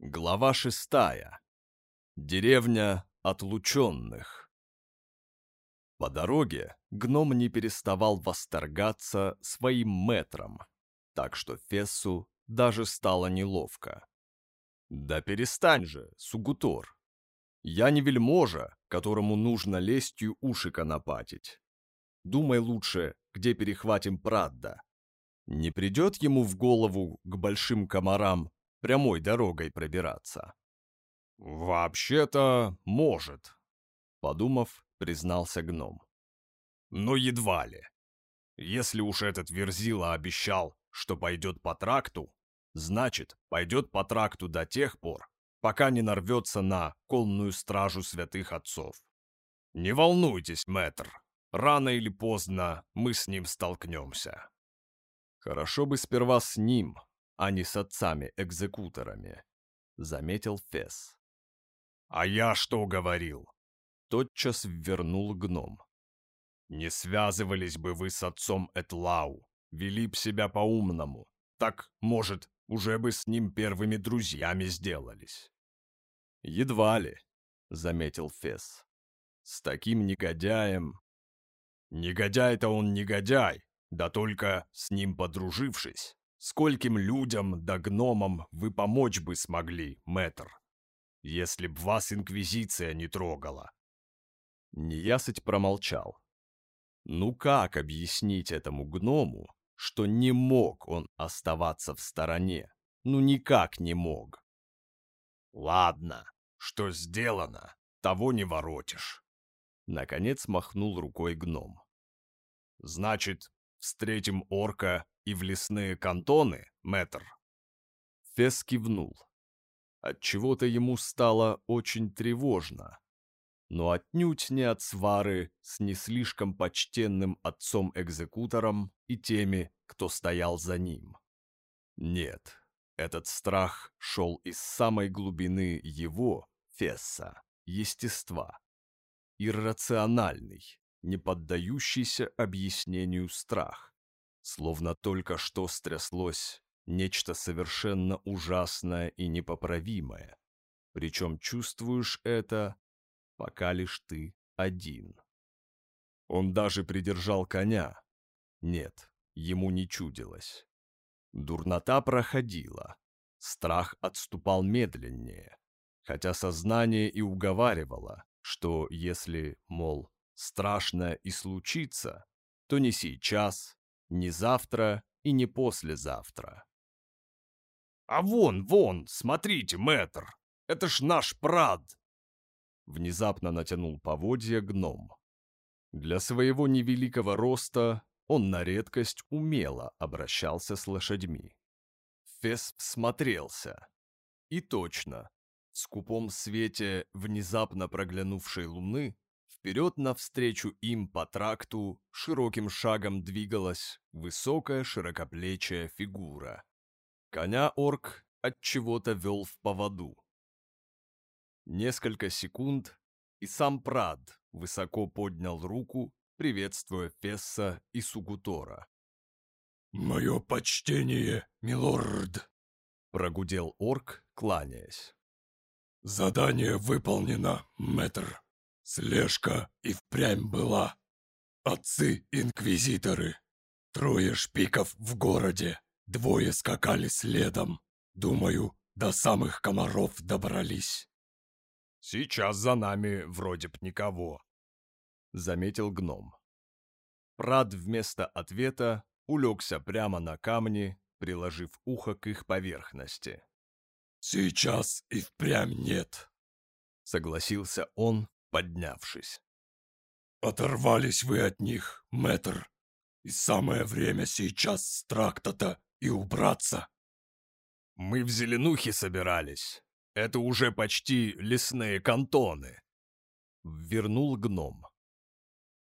Глава шестая. Деревня отлученных. По дороге гном не переставал восторгаться своим метром, так что Фессу даже стало неловко. «Да перестань же, Сугутор! Я не вельможа, которому нужно лестью уши конопатить. Думай лучше, где перехватим Прадда. Не придет ему в голову к большим комарам прямой дорогой пробираться. «Вообще-то, может», — подумав, признался гном. «Но едва ли. Если уж этот Верзила обещал, что пойдет по тракту, значит, пойдет по тракту до тех пор, пока не нарвется на конную стражу святых отцов. Не волнуйтесь, мэтр, рано или поздно мы с ним столкнемся». Хорошо бы сперва с ним, а не с отцами-экзекуторами», — заметил Фес. «А я что говорил?» — тотчас вернул гном. «Не связывались бы вы с отцом Этлау, вели б себя по-умному. Так, может, уже бы с ним первыми друзьями сделались». «Едва ли», — заметил Фес. «С таким негодяем...» «Негодяй-то он негодяй, да только с ним подружившись, Скольким людям да гномам вы помочь бы смогли, мэтр, если б вас Инквизиция не трогала?» Неясыть промолчал. Ну как объяснить этому гному, что не мог он оставаться в стороне? Ну никак не мог. «Ладно, что сделано, того не воротишь», — наконец махнул рукой гном. «Значит, встретим орка и в лесные кантоны, мэтр?» Фес кивнул. Отчего-то ему стало очень тревожно, но отнюдь не от свары с не слишком почтенным отцом-экзекутором и теми, кто стоял за ним. Нет, этот страх шел из самой глубины его, Фесса, естества. Иррациональный, не поддающийся объяснению страх словно только что стряслось нечто совершенно ужасное и непоправимое. Причем чувствуешь это, пока лишь ты один. Он даже придержал коня. Нет, ему не чудилось. Дурнота проходила. Страх отступал медленнее, хотя сознание и уговаривало, что если, мол, страшно и случится, то не сейчас, не завтра и не послезавтра. «А вон, вон, смотрите, мэтр! Это ж наш прад!» Внезапно натянул поводья гном. Для своего невеликого роста он на редкость умело обращался с лошадьми. Фес всмотрелся. И точно, в скупом свете внезапно проглянувшей луны Вперед навстречу им по тракту широким шагом двигалась высокая широкоплечая фигура. Коня орк от чего-то вел в поводу. Несколько секунд, и сам Прад высоко поднял руку, приветствуя Фесса и Сугутора. «Мое почтение, милорд!» — прогудел орк, кланяясь. «Задание выполнено, мэтр!» Слежка и впрямь была. Отцы-инквизиторы. Трое шпиков в городе. Двое скакали следом. Думаю, до самых комаров добрались. «Сейчас за нами вроде б никого», — заметил гном. Прад вместо ответа улегся прямо на камни, приложив ухо к их поверхности. «Сейчас и впрямь нет», — согласился он, поднявшись. «Оторвались вы от них, мэтр, и самое время сейчас с тракта-то и убраться». «Мы в Зеленухе собирались. Это уже почти лесные кантоны», — вернул гном.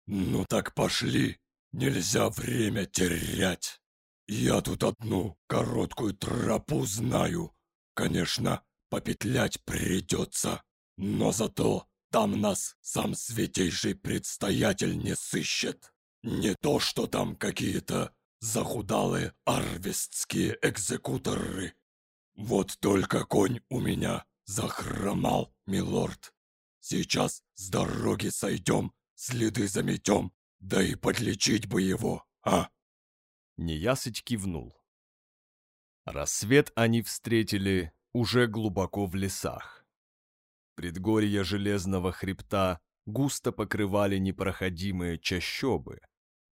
«Ну так пошли, нельзя время терять. Я тут одну короткую тропу знаю. Конечно, попетлять придется, но зато там нас сам святейший предстоятель не сыщет. Не то, что там какие-то захудалые арвестские экзекуторы. Вот только конь у меня захромал, милорд. Сейчас с дороги сойдем, следы заметем, да и подлечить бы его, а?» Неясыть кивнул. Рассвет они встретили уже глубоко в лесах. Предгорья Железного хребта густо покрывали непроходимые чащобы,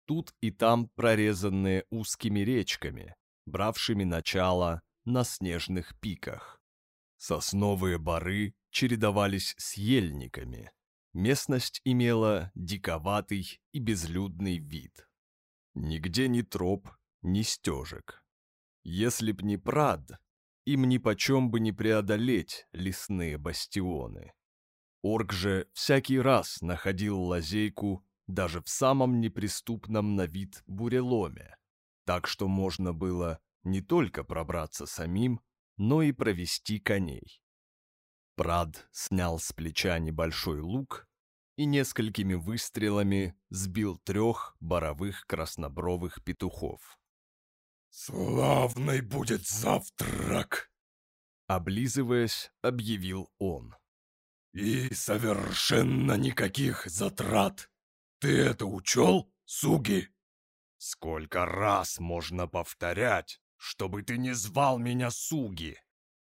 тут и там прорезанные узкими речками, бравшими начало на снежных пиках. Сосновые бары чередовались с ельниками. Местность имела диковатый и безлюдный вид. Нигде ни троп, ни стежек. Если б не прад, им ни почем бы не преодолеть лесные бастионы. Орк же всякий раз находил лазейку даже в самом неприступном на вид буреломе, так что можно было не только пробраться самим, но и провести коней. Прад снял с плеча небольшой лук и несколькими выстрелами сбил трех боровых краснобровых петухов. «Славный будет завтрак!» Облизываясь, объявил он. «И совершенно никаких затрат. Ты это учел, Суги?» «Сколько раз можно повторять, чтобы ты не звал меня Суги!»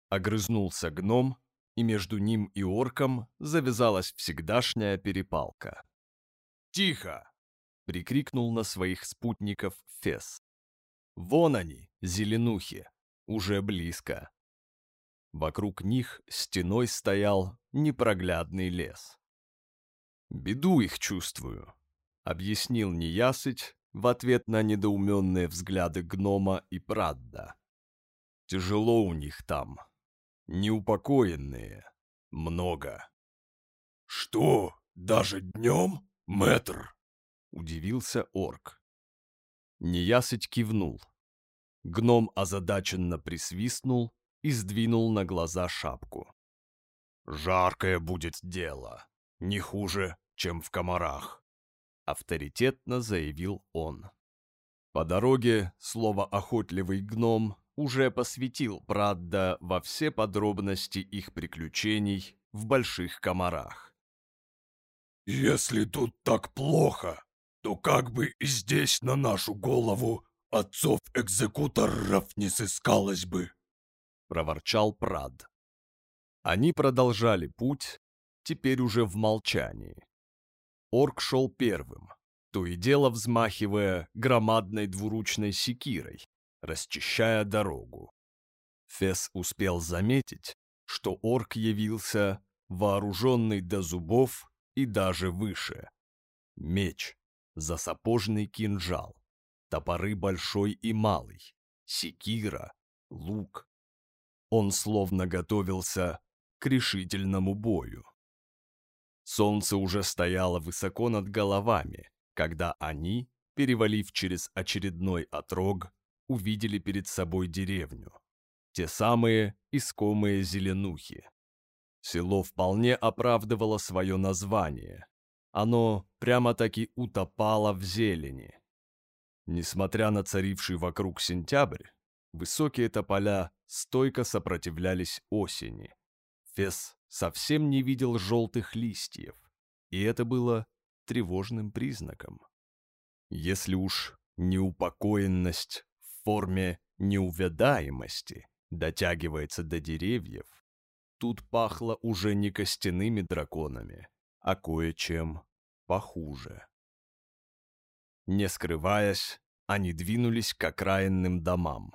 Огрызнулся гном, и между ним и орком завязалась всегдашняя перепалка. «Тихо!» — прикрикнул на своих спутников Фес. «Вон они, зеленухи, уже близко». Вокруг них стеной стоял непроглядный лес. «Беду их чувствую», — объяснил неясыть, в ответ на недоуменные взгляды гнома и Прадда. Тяжело у них там. Неупокоенные. Много. «Что, даже днем, мэтр?» — удивился орк. Неясыть кивнул. Гном озадаченно присвистнул и сдвинул на глаза шапку. «Жаркое будет дело. Не хуже, чем в комарах авторитетно заявил он. По дороге слово «охотливый гном» уже посвятил Прадда во все подробности их приключений в больших комарах. «Если тут так плохо, то как бы и здесь на нашу голову отцов-экзекуторов не сыскалось бы», — проворчал Прад. Они продолжали путь, теперь уже в молчании. Орк шел первым, то и дело взмахивая громадной двуручной секирой, расчищая дорогу. Фес успел заметить, что орк явился вооруженный до зубов и даже выше. Меч, засапожный кинжал, топоры большой и малый, секира, лук. Он словно готовился к решительному бою. Солнце уже стояло высоко над головами, когда они, перевалив через очередной отрог, увидели перед собой деревню. Те самые искомые зеленухи. Село вполне оправдывало свое название. Оно прямо-таки утопало в зелени. Несмотря на царивший вокруг сентябрь, высокие тополя стойко сопротивлялись осени. Фес совсем не видел желтых листьев, и это было тревожным признаком. Если уж неупокоенность в форме неувядаемости дотягивается до деревьев, тут пахло уже не костяными драконами, а кое-чем похуже. Не скрываясь, они двинулись к окраинным домам.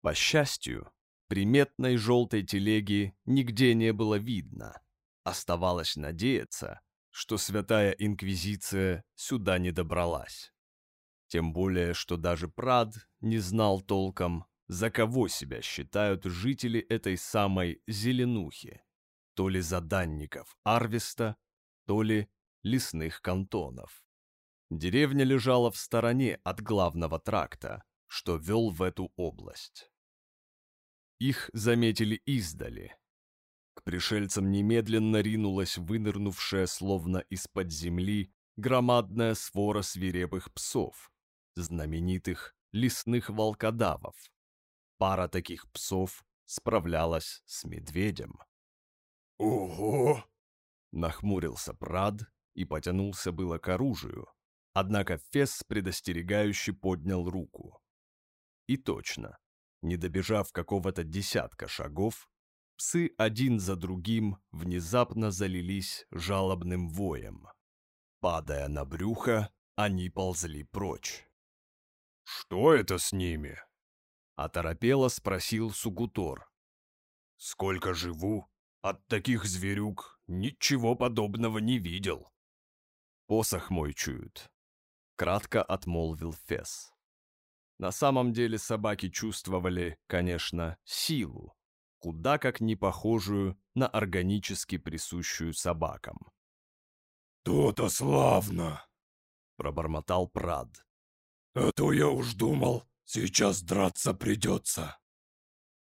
По счастью, Приметной желтой телеги нигде не было видно. Оставалось надеяться, что Святая Инквизиция сюда не добралась. Тем более, что даже Прад не знал толком, за кого себя считают жители этой самой Зеленухи, то ли заданников Арвеста, то ли лесных кантонов. Деревня лежала в стороне от главного тракта, что вел в эту область. Их заметили издали. К пришельцам немедленно ринулась вынырнувшая, словно из-под земли, громадная свора свирепых псов, знаменитых лесных волкодавов. Пара таких псов справлялась с медведем. «Ого!» — нахмурился Прад и потянулся было к оружию, однако Фес предостерегающе поднял руку. И точно, не добежав какого-то десятка шагов, псы один за другим внезапно залились жалобным воем. Падая на брюхо, они ползли прочь. «Что это с ними?» — оторопело спросил Сугутор. «Сколько живу, от таких зверюк ничего подобного не видел». «Посох мой чуют», — кратко отмолвил Фес. На самом деле собаки чувствовали, конечно, силу, куда как не похожую на органически присущую собакам. «То-то славно!» — пробормотал Прад. «А то я уж думал, сейчас драться придется».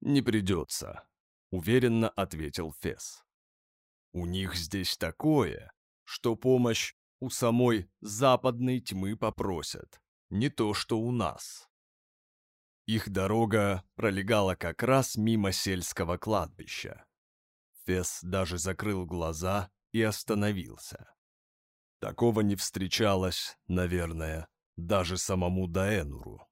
«Не придется», — уверенно ответил Фес. «У них здесь такое, что помощь у самой западной тьмы попросят, не то что у нас». Их дорога пролегала как раз мимо сельского кладбища. Фес даже закрыл глаза и остановился. Такого не встречалось, наверное, даже самому Даэнуру.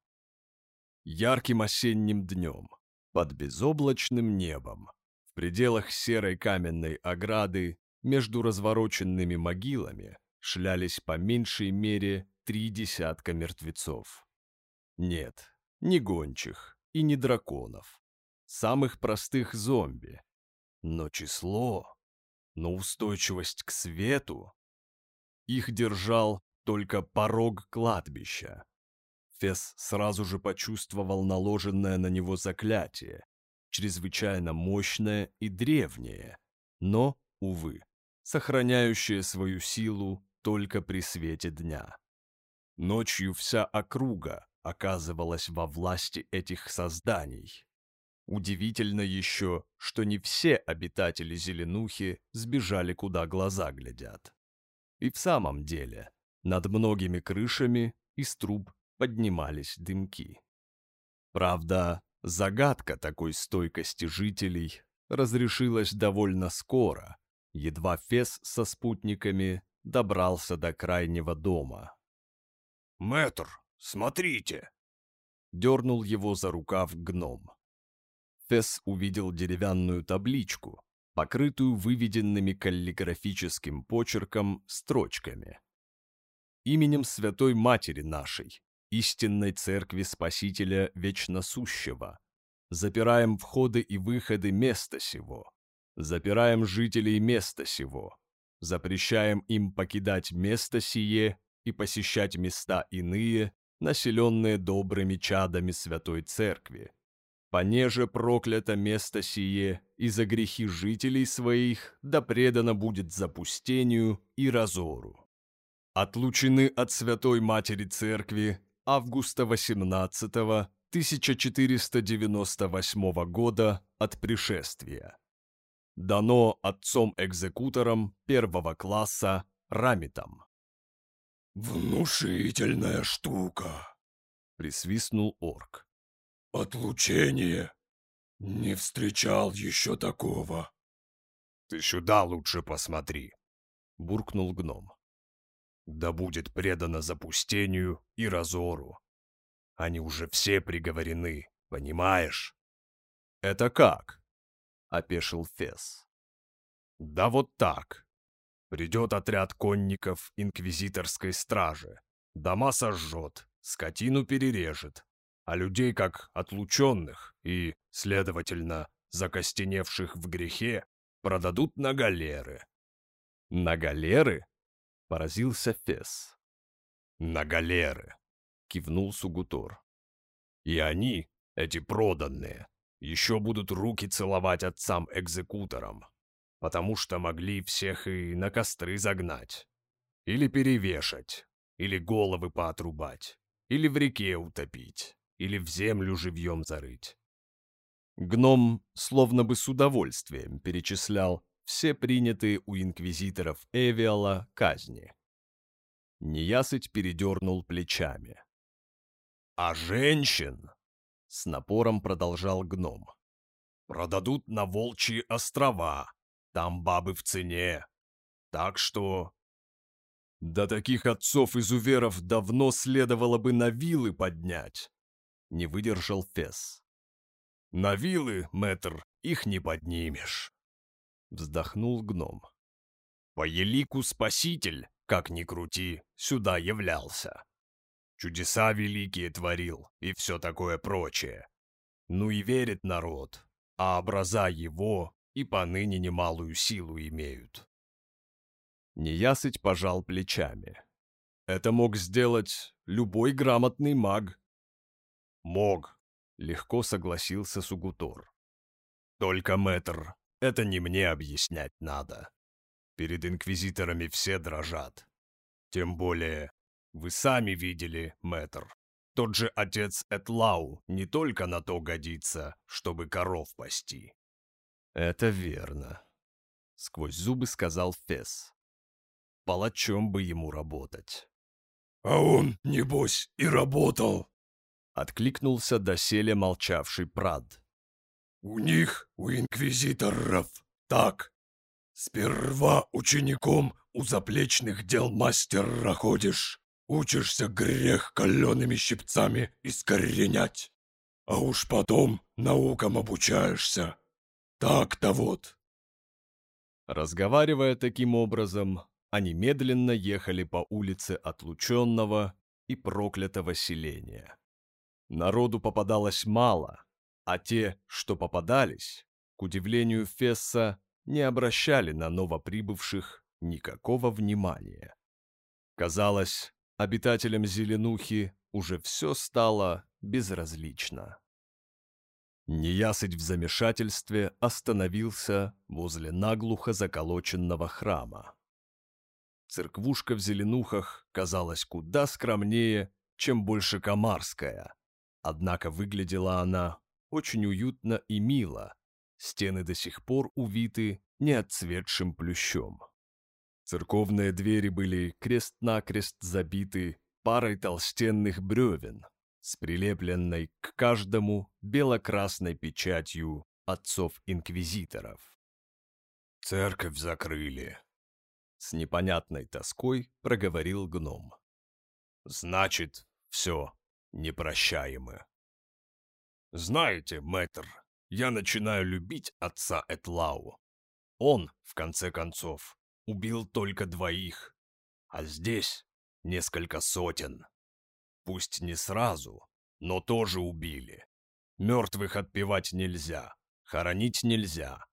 Ярким осенним днем, под безоблачным небом, в пределах серой каменной ограды, между развороченными могилами, шлялись по меньшей мере три десятка мертвецов. Нет, не гончих и не драконов. Самых простых зомби. Но число, но устойчивость к свету их держал только порог кладбища. Фес сразу же почувствовал наложенное на него заклятие, чрезвычайно мощное и древнее, но, увы, сохраняющее свою силу только при свете дня. Ночью вся округа оказывалась во власти этих созданий. Удивительно еще, что не все обитатели Зеленухи сбежали, куда глаза глядят. И в самом деле, над многими крышами из труб поднимались дымки. Правда, загадка такой стойкости жителей разрешилась довольно скоро, едва Фес со спутниками добрался до крайнего дома. «Мэтр, смотрите!» Дернул его за рукав гном. Фес увидел деревянную табличку, покрытую выведенными каллиграфическим почерком строчками. Именем Святой Матери нашей, истинной Церкви Спасителя Вечносущего, запираем входы и выходы места сего, запираем жителей места сего, запрещаем им покидать место сие и посещать места иные, населенные добрыми чадами Святой Церкви, Понеже проклято место сие, и за грехи жителей своих да предано будет запустению и разору. Отлучены от Святой Матери Церкви августа 18 1498 года от пришествия. Дано отцом-экзекутором первого класса Рамитом. «Внушительная штука!» — присвистнул орк. «Отлучение! Не встречал еще такого!» «Ты сюда лучше посмотри!» — буркнул гном. «Да будет предано запустению и разору. Они уже все приговорены, понимаешь?» «Это как?» — опешил Фес. «Да вот так. Придет отряд конников инквизиторской стражи, дома сожжет, скотину перережет, а людей как отлученных и, следовательно, закостеневших в грехе, продадут на галеры. «На галеры?» — поразился Фес. «На галеры», — кивнул Сугутор. «И они, эти проданные, еще будут руки целовать отцам-экзекуторам, потому что могли всех и на костры загнать, или перевешать, или головы поотрубать, или в реке утопить или в землю живьем зарыть. Гном словно бы с удовольствием перечислял все принятые у инквизиторов Эвиала казни. Неясыть передернул плечами. «А женщин?» — с напором продолжал гном. продадут на Волчьи острова. Там бабы в цене. Так что... До таких отцов-изуверов давно следовало бы на вилы поднять. Не выдержал Фес. На вилы, мэтр, их не поднимешь. Вздохнул гном. По елику спаситель, как ни крути, сюда являлся. Чудеса великие творил и все такое прочее. Ну и верит народ, а образа его и поныне немалую силу имеют. Неясыть пожал плечами. Это мог сделать любой грамотный маг. Мог, легко согласился Сугутор. Только, мэтр, это не мне объяснять надо. Перед инквизиторами все дрожат. Тем более, вы сами видели, мэтр. Тот же отец Этлау не только на то годится, чтобы коров пасти. Это верно, сквозь зубы сказал Фес. Палачом бы ему работать. А он, небось, и работал. Откликнулся доселе молчавший Прад. У них, у инквизиторов, так. Сперва учеником у заплечных дел мастера ходишь, учишься грех калеными щипцами искоренять, а уж потом наукам обучаешься. Так-то вот. Разговаривая таким образом, они медленно ехали по улице отлученного и проклятого селения. Народу попадалось мало, а те, что попадались, к удивлению Фесса, не обращали на новоприбывших никакого внимания. Казалось, обитателям Зеленухи уже все стало безразлично. Неясыть в замешательстве остановился возле наглухо заколоченного храма. Церквушка в Зеленухах казалась куда скромнее, чем больше Комарская, однако выглядела она очень уютно и мило, стены до сих пор увиты неотцветшим плющом. Церковные двери были крест-накрест забиты парой толстенных бревен с прилепленной к каждому бело-красной печатью отцов-инквизиторов. «Церковь закрыли», — с непонятной тоской проговорил гном. «Значит, все, непрощаемы». «Знаете, мэтр, я начинаю любить отца Этлау. Он, в конце концов, убил только двоих, а здесь несколько сотен. Пусть не сразу, но тоже убили. Мертвых отпевать нельзя, хоронить нельзя.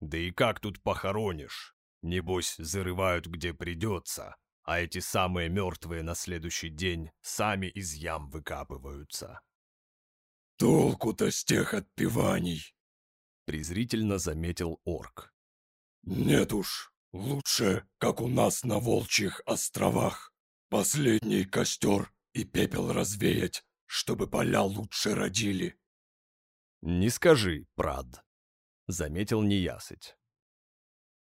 Да и как тут похоронишь? Небось, зарывают где придется, а эти самые мертвые на следующий день сами из ям выкапываются. «Толку-то с тех отпеваний!» презрительно заметил орк. «Нет уж, лучше, как у нас на Волчьих островах. Последний костер и пепел развеять, чтобы поля лучше родили». «Не скажи, прад», — заметил неясыть.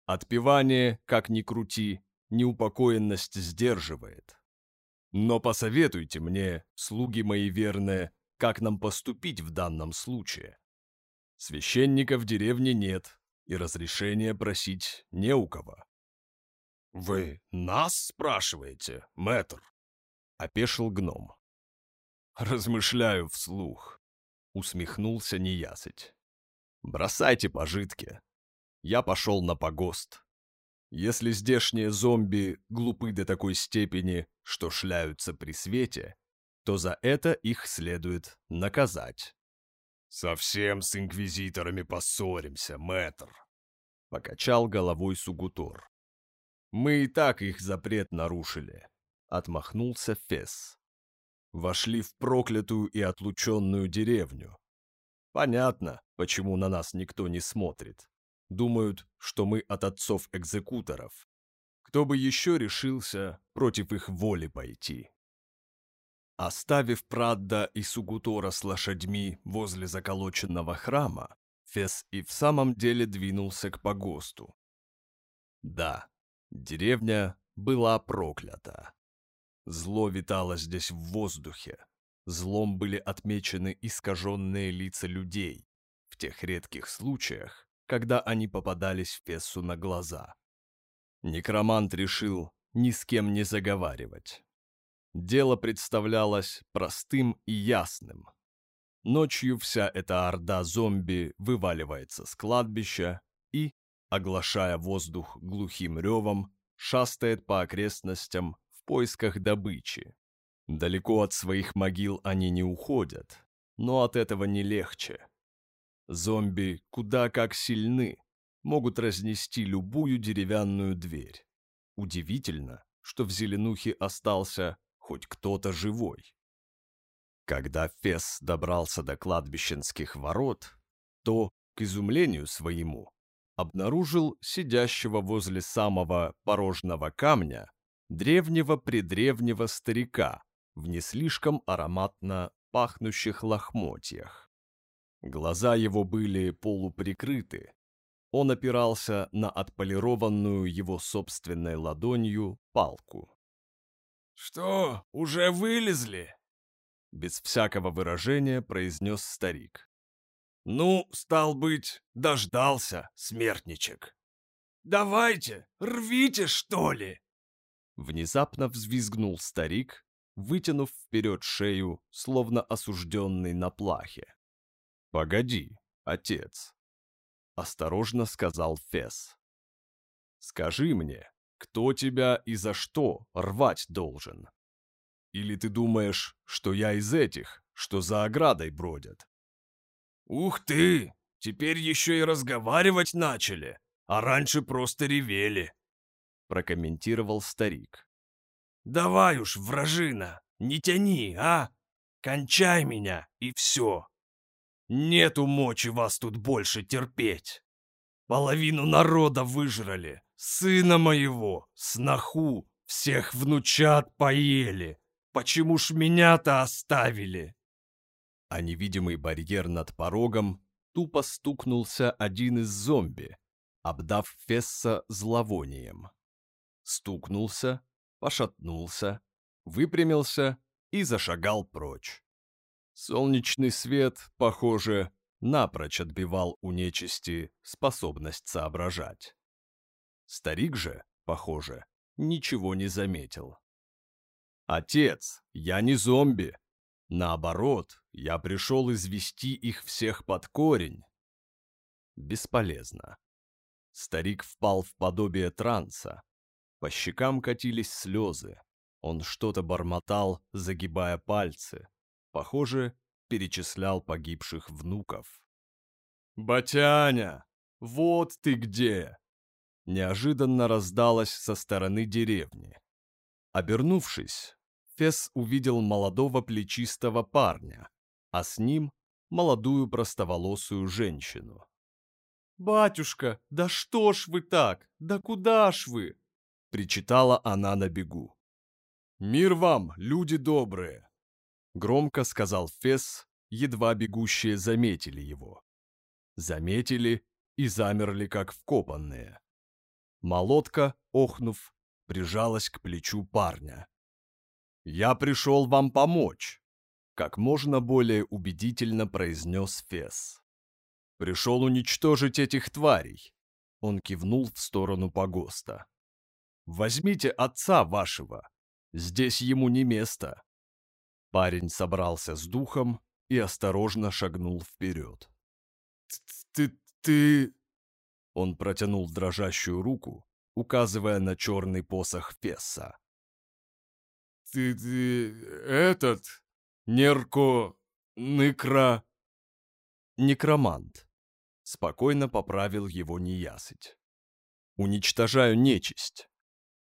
«Отпевание, как ни крути, неупокоенность сдерживает. Но посоветуйте мне, слуги мои верные, как нам поступить в данном случае. Священника в деревне нет, и разрешения просить не у кого. «Вы нас спрашиваете, мэтр?» — опешил гном. «Размышляю вслух», — усмехнулся неясыть. «Бросайте пожитки. Я пошел на погост. Если здешние зомби глупы до такой степени, что шляются при свете, то за это их следует наказать. «Совсем с инквизиторами поссоримся, мэтр», — покачал головой Сугутор. «Мы и так их запрет нарушили», — отмахнулся Фес. «Вошли в проклятую и отлученную деревню. Понятно, почему на нас никто не смотрит. Думают, что мы от отцов-экзекуторов. Кто бы еще решился против их воли пойти?» Оставив Прадда и Сугутора с лошадьми возле заколоченного храма, Фес и в самом деле двинулся к погосту. Да, деревня была проклята. Зло витало здесь в воздухе. Злом были отмечены искаженные лица людей, в тех редких случаях, когда они попадались Фессу на глаза. Некромант решил ни с кем не заговаривать. Дело представлялось простым и ясным. Ночью вся эта орда зомби вываливается с кладбища и, оглашая воздух глухим ревом, шастает по окрестностям в поисках добычи. Далеко от своих могил они не уходят, но от этого не легче. Зомби куда как сильны, могут разнести любую деревянную дверь. Удивительно, что в Зеленухе остался хоть кто-то живой. Когда Фес добрался до кладбищенских ворот, то, к изумлению своему, обнаружил сидящего возле самого порожного камня древнего-предревнего старика в не слишком ароматно пахнущих лохмотьях. Глаза его были полуприкрыты. Он опирался на отполированную его собственной ладонью палку. «Что, уже вылезли?» Без всякого выражения произнес старик. «Ну, стал быть, дождался, смертничек. Давайте, рвите, что ли!» Внезапно взвизгнул старик, вытянув вперед шею, словно осужденный на плахе. «Погоди, отец», — осторожно сказал Фес. «Скажи мне, кто тебя и за что рвать должен? Или ты думаешь, что я из этих, что за оградой бродят?» «Ух ты! Теперь еще и разговаривать начали, а раньше просто ревели», — прокомментировал старик. «Давай уж, вражина, не тяни, а! Кончай меня, и все. Нету мочи вас тут больше терпеть. Половину народа выжрали, сына моего, сноху, всех внучат поели. Почему ж меня-то оставили?» А невидимый барьер над порогом тупо стукнулся один из зомби, обдав Фесса зловонием. Стукнулся, пошатнулся, выпрямился и зашагал прочь. Солнечный свет, похоже, напрочь отбивал у нечисти способность соображать. Старик же, похоже, ничего не заметил. «Отец, я не зомби. Наоборот, я пришел извести их всех под корень». Бесполезно. Старик впал в подобие транса, по щекам катились слезы. Он что-то бормотал, загибая пальцы. Похоже, перечислял погибших внуков. «Батяня, вот ты где!» Неожиданно раздалось со стороны деревни. Обернувшись, Фес увидел молодого плечистого парня, а с ним молодую простоволосую женщину. «Батюшка, да что ж вы так? Да куда ж вы?» причитала она на бегу. «Мир вам, люди добрые!» Громко сказал Фес, едва бегущие заметили его. Заметили и замерли, как вкопанные. Молотка, охнув, прижалась к плечу парня. «Я пришел вам помочь», — как можно более убедительно произнес Фес. «Пришел уничтожить этих тварей», — он кивнул в сторону погоста. Возьмите отца вашего. Здесь ему не место». Парень собрался с духом и осторожно шагнул вперед. «Ты... ты...» Он протянул дрожащую руку, указывая на черный посох Фесса. «Ты... ты... этот... нерко... ныкра...» «Некромант», — спокойно поправил его неясыть. «Уничтожаю нечисть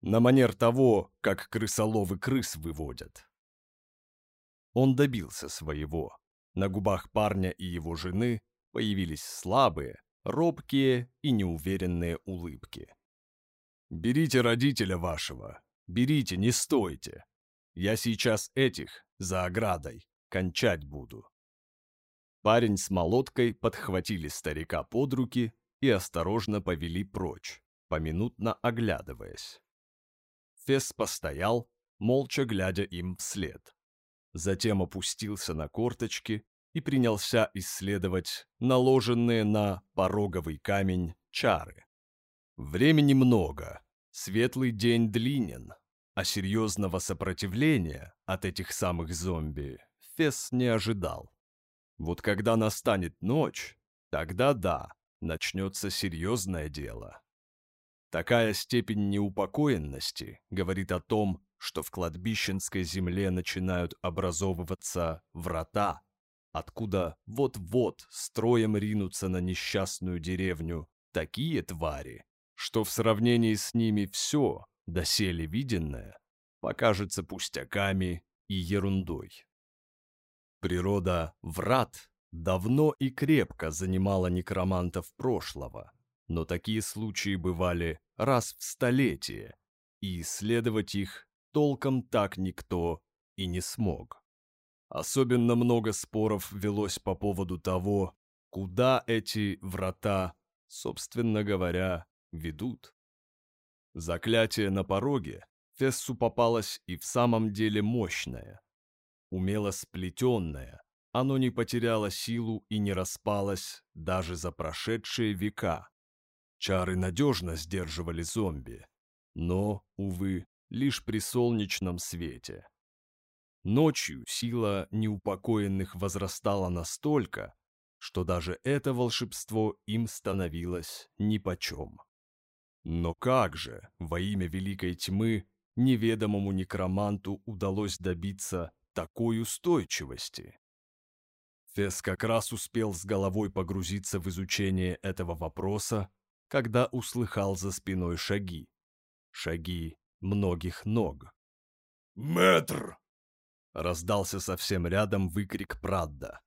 на манер того, как крысоловы крыс выводят. Он добился своего. На губах парня и его жены появились слабые, робкие и неуверенные улыбки. «Берите родителя вашего, берите, не стойте. Я сейчас этих, за оградой, кончать буду». Парень с молоткой подхватили старика под руки и осторожно повели прочь, поминутно оглядываясь. Фес постоял, молча глядя им вслед. Затем опустился на корточки, и принялся исследовать наложенные на пороговый камень чары. Времени много, светлый день длинен, а серьезного сопротивления от этих самых зомби Фес не ожидал. Вот когда настанет ночь, тогда да, начнется серьезное дело. Такая степень неупокоенности говорит о том, что в кладбищенской земле начинают образовываться врата, откуда вот-вот строем ринутся на несчастную деревню такие твари, что в сравнении с ними все, доселе виденное, покажется пустяками и ерундой. Природа врат давно и крепко занимала некромантов прошлого, но такие случаи бывали раз в столетие, и исследовать их толком так никто и не смог. Особенно много споров велось по поводу того, куда эти врата, собственно говоря, ведут. Заклятие на пороге Фессу попалось и в самом деле мощное. Умело сплетенное, оно не потеряло силу и не распалось даже за прошедшие века. Чары надежно сдерживали зомби, но, увы, лишь при солнечном свете. Ночью сила неупокоенных возрастала настолько, что даже это волшебство им становилось нипочем. Но как же, во имя Великой Тьмы, неведомому некроманту удалось добиться такой устойчивости? Фес как раз успел с головой погрузиться в изучение этого вопроса, когда услыхал за спиной шаги. Шаги многих ног. «Мэтр!» — раздался совсем рядом выкрик Прадда.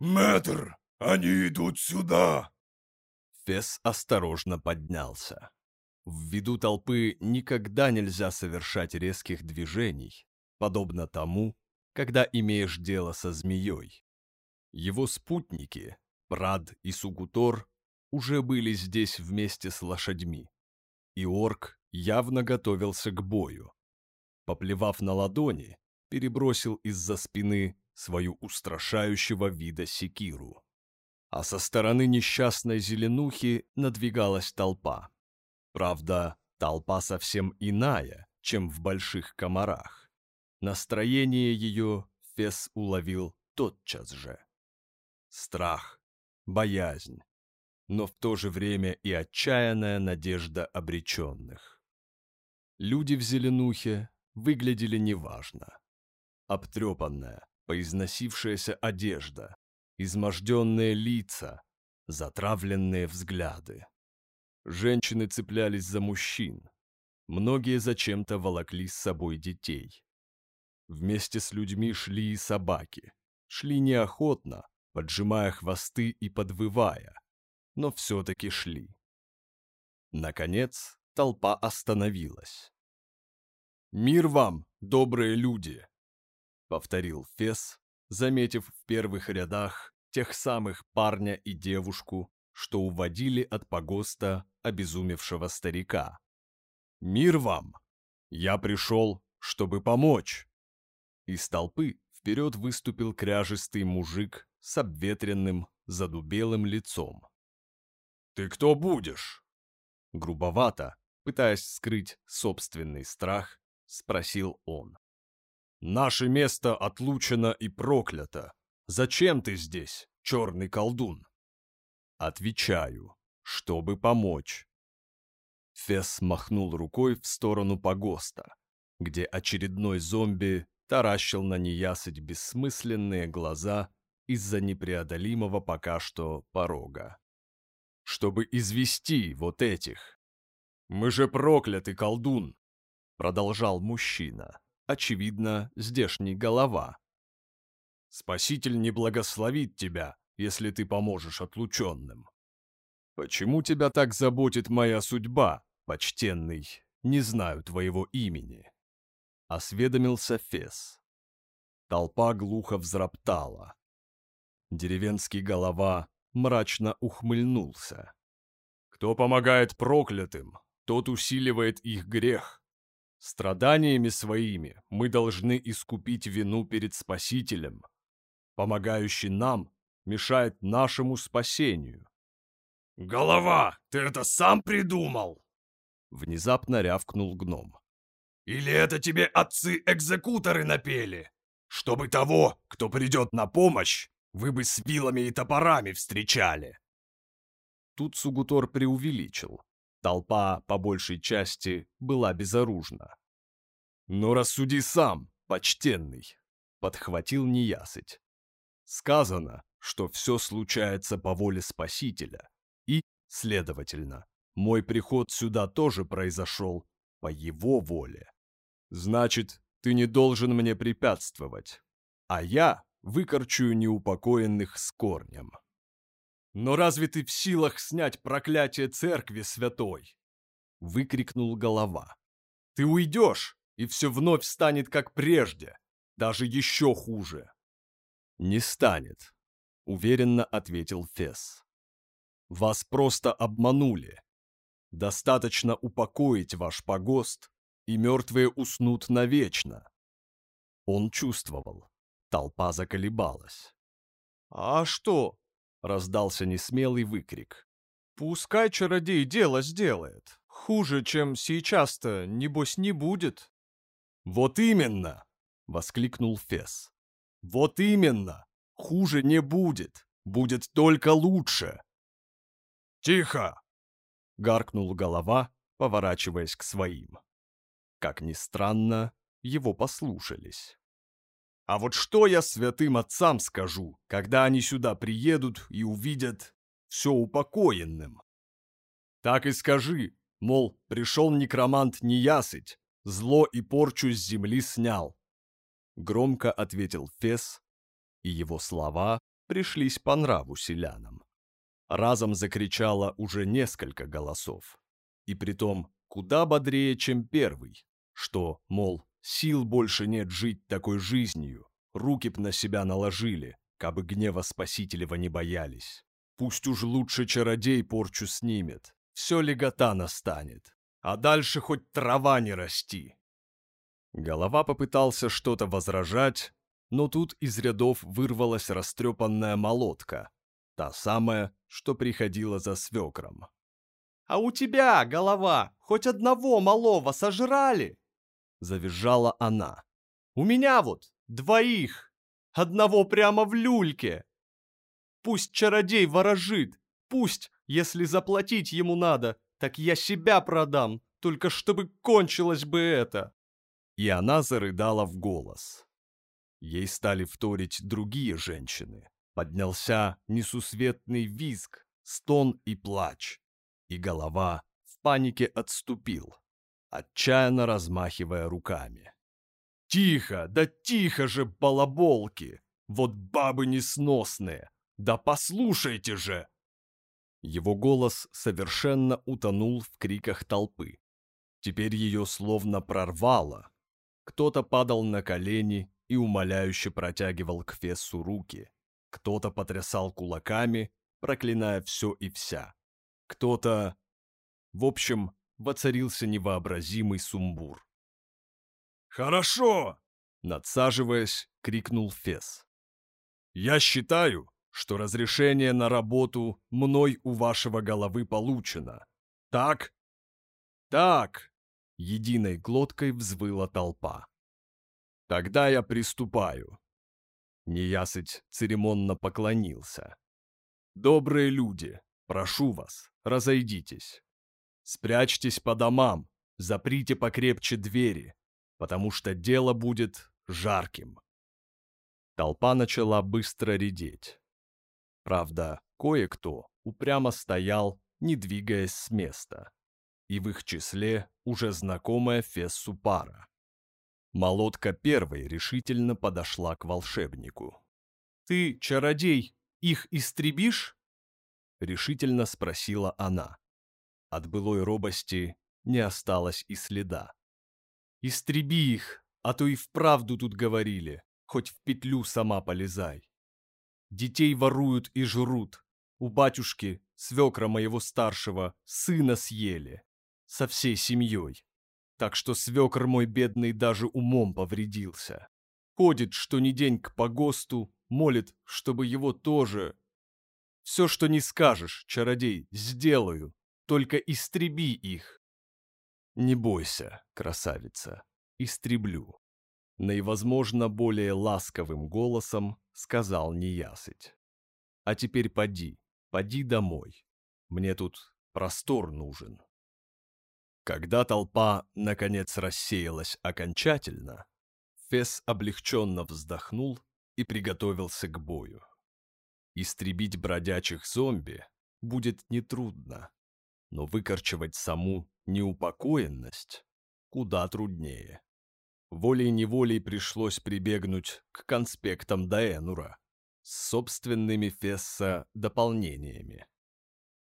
«Мэтр! Они идут сюда!» Фес осторожно поднялся. В виду толпы никогда нельзя совершать резких движений, подобно тому, когда имеешь дело со змеей. Его спутники, Прад и Сугутор, уже были здесь вместе с лошадьми, и орк явно готовился к бою. Поплевав на ладони, перебросил из-за спины свою устрашающего вида секиру. А со стороны несчастной зеленухи надвигалась толпа. Правда, толпа совсем иная, чем в больших комарах. Настроение ее Фес уловил тотчас же. Страх, боязнь, но в то же время и отчаянная надежда обреченных. Люди в зеленухе выглядели неважно. Обтрепанная, поизносившаяся одежда, изможденные лица, затравленные взгляды. Женщины цеплялись за мужчин. Многие зачем-то волокли с собой детей. Вместе с людьми шли и собаки. Шли неохотно, поджимая хвосты и подвывая, но все-таки шли. Наконец, толпа остановилась. «Мир вам, добрые люди!» — повторил Фес, заметив в первых рядах тех самых парня и девушку, что уводили от погоста обезумевшего старика. «Мир вам! Я пришел, чтобы помочь!» Из толпы вперед выступил кряжистый мужик с обветренным, задубелым лицом. «Ты кто будешь?» Грубовато, пытаясь скрыть собственный страх, спросил он. «Наше место отлучено и проклято. Зачем ты здесь, черный колдун?» Отвечаю, чтобы помочь. Фес махнул рукой в сторону погоста, где очередной зомби таращил на неясыть бессмысленные глаза из-за непреодолимого пока что порога. Чтобы извести вот этих. «Мы же прокляты, колдун!» Продолжал мужчина, очевидно, здешний голова. «Спаситель не благословит тебя, если ты поможешь отлученным. Почему тебя так заботит моя судьба, почтенный? Не знаю твоего имени. Осведомился Фес. Толпа глухо взроптала. Деревенский голова мрачно ухмыльнулся. Кто помогает проклятым, тот усиливает их грех. Страданиями своими мы должны искупить вину перед Спасителем. помогающий нам, мешает нашему спасению. «Голова, ты это сам придумал?» Внезапно рявкнул гном. «Или это тебе отцы-экзекуторы напели? Чтобы того, кто придет на помощь, вы бы с вилами и топорами встречали!» Тут Сугутор преувеличил. Толпа, по большей части, была безоружна. «Но рассуди сам, почтенный!» — подхватил неясыть. «Сказано, что все случается по воле Спасителя, и, следовательно, мой приход сюда тоже произошел по его воле. Значит, ты не должен мне препятствовать, а я выкорчую неупокоенных с корнем». «Но разве ты в силах снять проклятие церкви святой?» — выкрикнул голова. «Ты уйдешь, и все вновь станет как прежде, даже еще хуже». «Не станет», — уверенно ответил Фес. «Вас просто обманули. Достаточно упокоить ваш погост, и мертвые уснут навечно». Он чувствовал. Толпа заколебалась. «А что, Раздался несмелый выкрик. «Пускай чародей дело сделает. Хуже, чем сейчас-то, небось, не будет». «Вот именно!» — воскликнул Фес. «Вот именно! Хуже не будет! Будет только лучше!» «Тихо!» — гаркнул голова, поворачиваясь к своим. Как ни странно, его послушались. А вот что я святым отцам скажу, когда они сюда приедут и увидят все упокоенным? Так и скажи, мол, пришел некромант неясыть, зло и порчу с земли снял. Громко ответил Фес, и его слова пришлись по нраву селянам. Разом закричало уже несколько голосов, и притом куда бодрее, чем первый, что, мол, Сил больше нет жить такой жизнью. Руки б на себя наложили, кабы гнева Спасителева не боялись. Пусть уж лучше чародей порчу снимет. Все легота настанет. А дальше хоть трава не расти. Голова попытался что-то возражать, но тут из рядов вырвалась растрепанная молотка. Та самая, что приходила за свекром. «А у тебя, голова, хоть одного малого сожрали?» Завизжала она. «У меня вот двоих! Одного прямо в люльке! Пусть чародей ворожит, пусть, если заплатить ему надо, так я себя продам, только чтобы кончилось бы это!» И она зарыдала в голос. Ей стали вторить другие женщины. Поднялся несусветный визг, стон и плач. И голова в панике отступил отчаянно размахивая руками. «Тихо, да тихо же, балаболки! Вот бабы несносные! Да послушайте же!» Его голос совершенно утонул в криках толпы. Теперь ее словно прорвало. Кто-то падал на колени и умоляюще протягивал к Фессу руки. Кто-то потрясал кулаками, проклиная все и вся. Кто-то... В общем, воцарился невообразимый сумбур. «Хорошо!» — надсаживаясь, крикнул Фес. «Я считаю, что разрешение на работу мной у вашего головы получено. Так?» «Так!» — единой глоткой взвыла толпа. «Тогда я приступаю». Неясыть церемонно поклонился. «Добрые люди, прошу вас, разойдитесь. Спрячьтесь по домам, заприте покрепче двери, потому что дело будет жарким. Толпа начала быстро редеть. Правда, кое-кто упрямо стоял, не двигаясь с места. И в их числе уже знакомая Фессу пара. Молотка первой решительно подошла к волшебнику. «Ты, чародей, их истребишь?» Решительно спросила она. От былой робости не осталось и следа. «Истреби их, а то и вправду тут говорили, хоть в петлю сама полезай. Детей воруют и жрут. У батюшки, свекра моего старшего, сына съели. Со всей семьей. Так что свекр мой бедный даже умом повредился. Ходит, что ни день к погосту, молит, чтобы его тоже... Все, что не скажешь, чародей, сделаю, только истреби их. Не бойся, красавица, истреблю. Наивозможно более ласковым голосом сказал неясыть. А теперь поди, поди домой. Мне тут простор нужен. Когда толпа, наконец, рассеялась окончательно, Фес облегченно вздохнул и приготовился к бою. Истребить бродячих зомби будет нетрудно, но выкорчевать саму неупокоенность куда труднее. Волей-неволей пришлось прибегнуть к конспектам Даэнура с собственными Фесса дополнениями.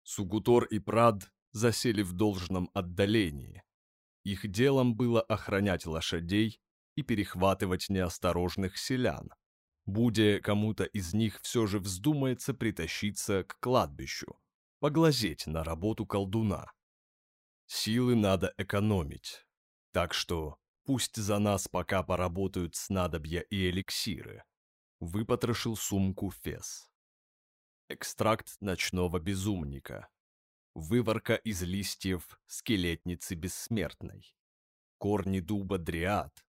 Сугутор и Прад засели в должном отдалении. Их делом было охранять лошадей и перехватывать неосторожных селян. Буде кому-то из них все же вздумается притащиться к кладбищу, поглазеть на работу колдуна. Силы надо экономить, так что пусть за нас пока поработают снадобья и эликсиры. Выпотрошил сумку Фес. Экстракт ночного безумника. Выварка из листьев скелетницы бессмертной. Корни дуба дриад.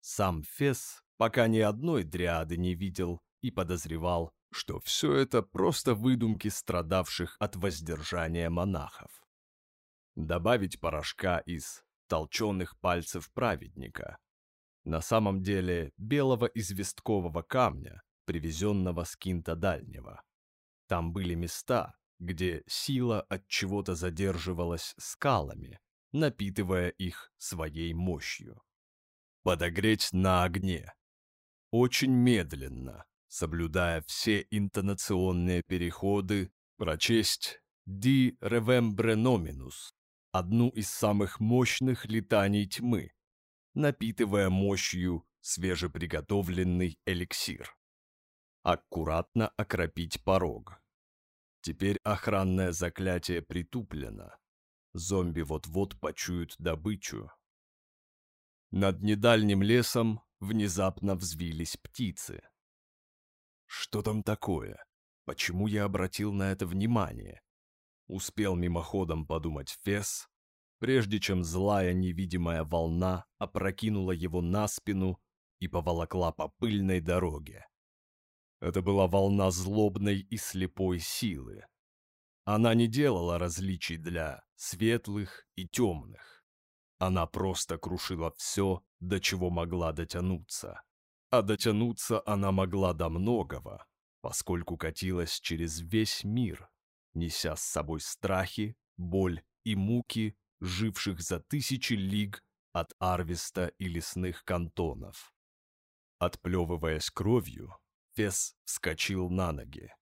Сам Фес пока ни одной дриады не видел и подозревал, что все это просто выдумки страдавших от воздержания монахов. Добавить порошка из толченых пальцев праведника. На самом деле белого известкового камня, привезенного с кинта дальнего. Там были места, где сила от чего-то задерживалась скалами, напитывая их своей мощью. Подогреть на огне. Очень медленно, соблюдая все интонационные переходы, прочесть «Ди ревембре номинус» — одну из самых мощных летаний тьмы, напитывая мощью свежеприготовленный эликсир. Аккуратно окропить порог. Теперь охранное заклятие притуплено. Зомби вот-вот почуют добычу. Над недальним лесом внезапно взвились птицы. Что там такое? Почему я обратил на это внимание? Успел мимоходом подумать Фес, прежде чем злая невидимая волна опрокинула его на спину и поволокла по пыльной дороге. Это была волна злобной и слепой силы. Она не делала различий для светлых и темных. Она просто крушила все, до чего могла дотянуться. А дотянуться она могла до многого, поскольку катилась через весь мир, неся с собой страхи, боль и муки, живших за тысячи лиг от Арвиста и лесных кантонов. Отплевываясь кровью, Фес вскочил на ноги.